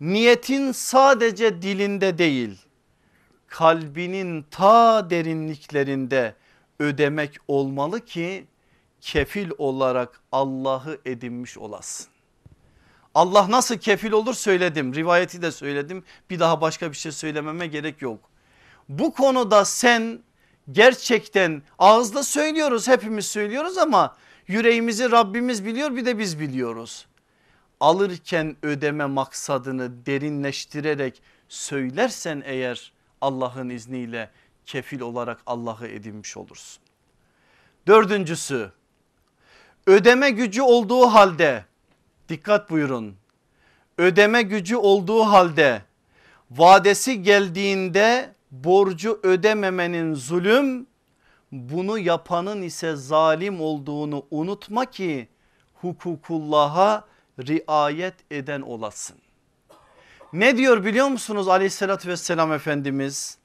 niyetin sadece dilinde değil kalbinin ta derinliklerinde ödemek olmalı ki kefil olarak Allah'ı edinmiş olasın. Allah nasıl kefil olur söyledim rivayeti de söyledim bir daha başka bir şey söylememe gerek yok. Bu konuda sen gerçekten ağızda söylüyoruz hepimiz söylüyoruz ama Yüreğimizi Rabbimiz biliyor bir de biz biliyoruz. Alırken ödeme maksadını derinleştirerek söylersen eğer Allah'ın izniyle kefil olarak Allah'ı edinmiş olursun. Dördüncüsü ödeme gücü olduğu halde dikkat buyurun ödeme gücü olduğu halde vadesi geldiğinde borcu ödememenin zulüm bunu yapanın ise zalim olduğunu unutma ki hukukullah'a riayet eden olasın. Ne diyor biliyor musunuz aleyhissalatü vesselam Efendimiz?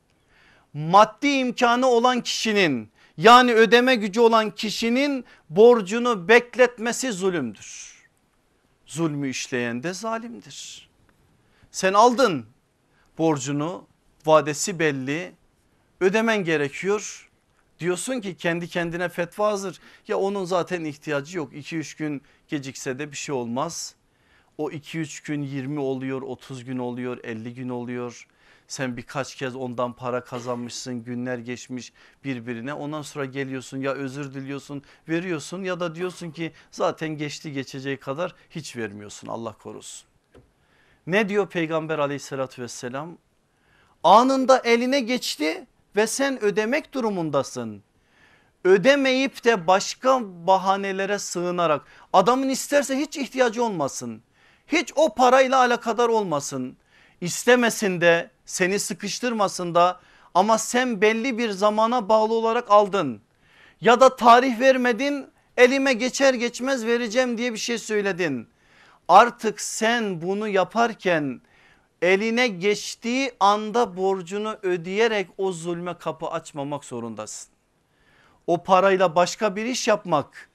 Maddi imkanı olan kişinin yani ödeme gücü olan kişinin borcunu bekletmesi zulümdür. Zulmü işleyen de zalimdir. Sen aldın borcunu vadesi belli ödemen gerekiyor. Diyorsun ki kendi kendine fetva hazır ya onun zaten ihtiyacı yok 2-3 gün gecikse de bir şey olmaz. O 2-3 gün 20 oluyor 30 gün oluyor 50 gün oluyor. Sen birkaç kez ondan para kazanmışsın günler geçmiş birbirine ondan sonra geliyorsun ya özür diliyorsun veriyorsun ya da diyorsun ki zaten geçti geçeceği kadar hiç vermiyorsun Allah korusun. Ne diyor peygamber aleyhissalatü vesselam? Anında eline geçti ve sen ödemek durumundasın. Ödemeyip de başka bahanelere sığınarak adamın isterse hiç ihtiyacı olmasın. Hiç o parayla alakadar olmasın. İstemesin de seni sıkıştırmasın da ama sen belli bir zamana bağlı olarak aldın. Ya da tarih vermedin elime geçer geçmez vereceğim diye bir şey söyledin. Artık sen bunu yaparken eline geçtiği anda borcunu ödeyerek o zulme kapı açmamak zorundasın. O parayla başka bir iş yapmak,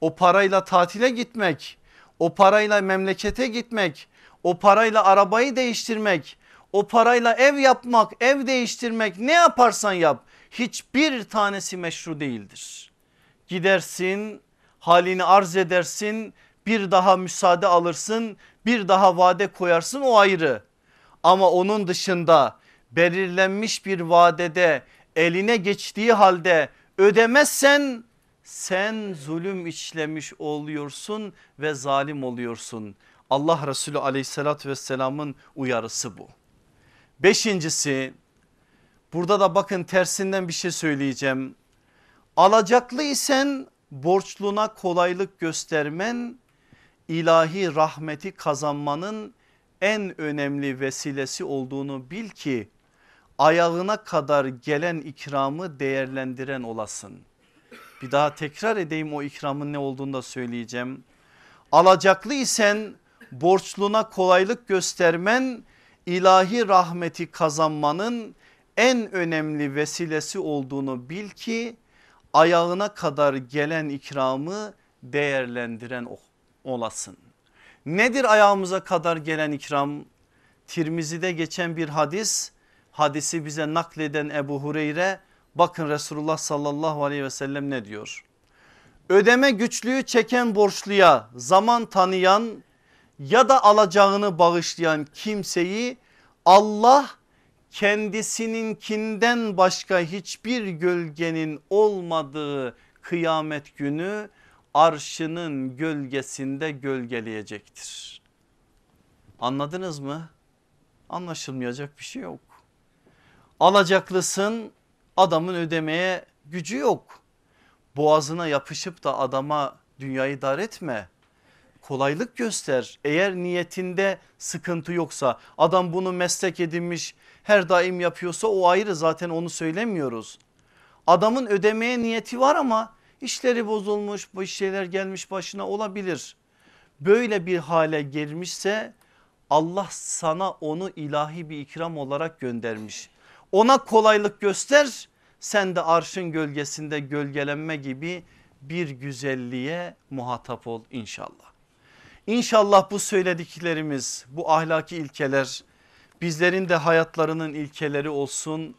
o parayla tatile gitmek, o parayla memlekete gitmek, o parayla arabayı değiştirmek, o parayla ev yapmak, ev değiştirmek ne yaparsan yap hiçbir tanesi meşru değildir. Gidersin halini arz edersin bir daha müsaade alırsın bir daha vade koyarsın o ayrı. Ama onun dışında belirlenmiş bir vadede eline geçtiği halde ödemezsen sen zulüm işlemiş oluyorsun ve zalim oluyorsun. Allah Resulü aleyhissalatü vesselamın uyarısı bu. Beşincisi burada da bakın tersinden bir şey söyleyeceğim. Alacaklı isen borçluna kolaylık göstermen ilahi rahmeti kazanmanın en önemli vesilesi olduğunu bil ki ayağına kadar gelen ikramı değerlendiren olasın. Bir daha tekrar edeyim o ikramın ne olduğunu da söyleyeceğim. Alacaklı isen borçluna kolaylık göstermen ilahi rahmeti kazanmanın en önemli vesilesi olduğunu bil ki ayağına kadar gelen ikramı değerlendiren olasın. Nedir ayağımıza kadar gelen ikram? Tirmizi'de geçen bir hadis hadisi bize nakleden Ebu Hureyre bakın Resulullah sallallahu aleyhi ve sellem ne diyor? Ödeme güçlüğü çeken borçluya zaman tanıyan ya da alacağını bağışlayan kimseyi Allah kendisininkinden başka hiçbir gölgenin olmadığı kıyamet günü arşının gölgesinde gölgeleyecektir. Anladınız mı? Anlaşılmayacak bir şey yok. Alacaklısın adamın ödemeye gücü yok. Boğazına yapışıp da adama dünyayı dar etme. Kolaylık göster. Eğer niyetinde sıkıntı yoksa adam bunu meslek edinmiş her daim yapıyorsa o ayrı zaten onu söylemiyoruz. Adamın ödemeye niyeti var ama işleri bozulmuş bu şeyler gelmiş başına olabilir. Böyle bir hale gelmişse Allah sana onu ilahi bir ikram olarak göndermiş. Ona kolaylık göster sen de arşın gölgesinde gölgelenme gibi bir güzelliğe muhatap ol inşallah. İnşallah bu söylediklerimiz bu ahlaki ilkeler bizlerin de hayatlarının ilkeleri olsun.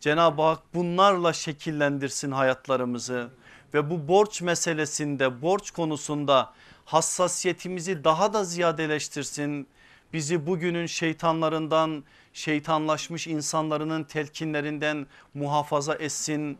Cenab-ı Hak bunlarla şekillendirsin hayatlarımızı ve bu borç meselesinde borç konusunda hassasiyetimizi daha da ziyadeleştirsin. Bizi bugünün şeytanlarından şeytanlaşmış insanların telkinlerinden muhafaza etsin.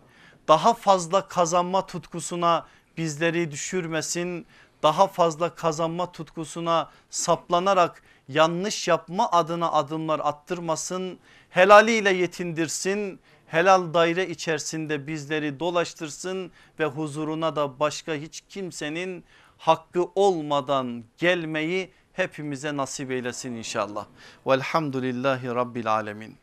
Daha fazla kazanma tutkusuna bizleri düşürmesin. Daha fazla kazanma tutkusuna saplanarak yanlış yapma adına adımlar attırmasın. Helaliyle yetindirsin. Helal daire içerisinde bizleri dolaştırsın ve huzuruna da başka hiç kimsenin hakkı olmadan gelmeyi hepimize nasip eylesin inşallah. Velhamdülillahi Rabbil Alemin.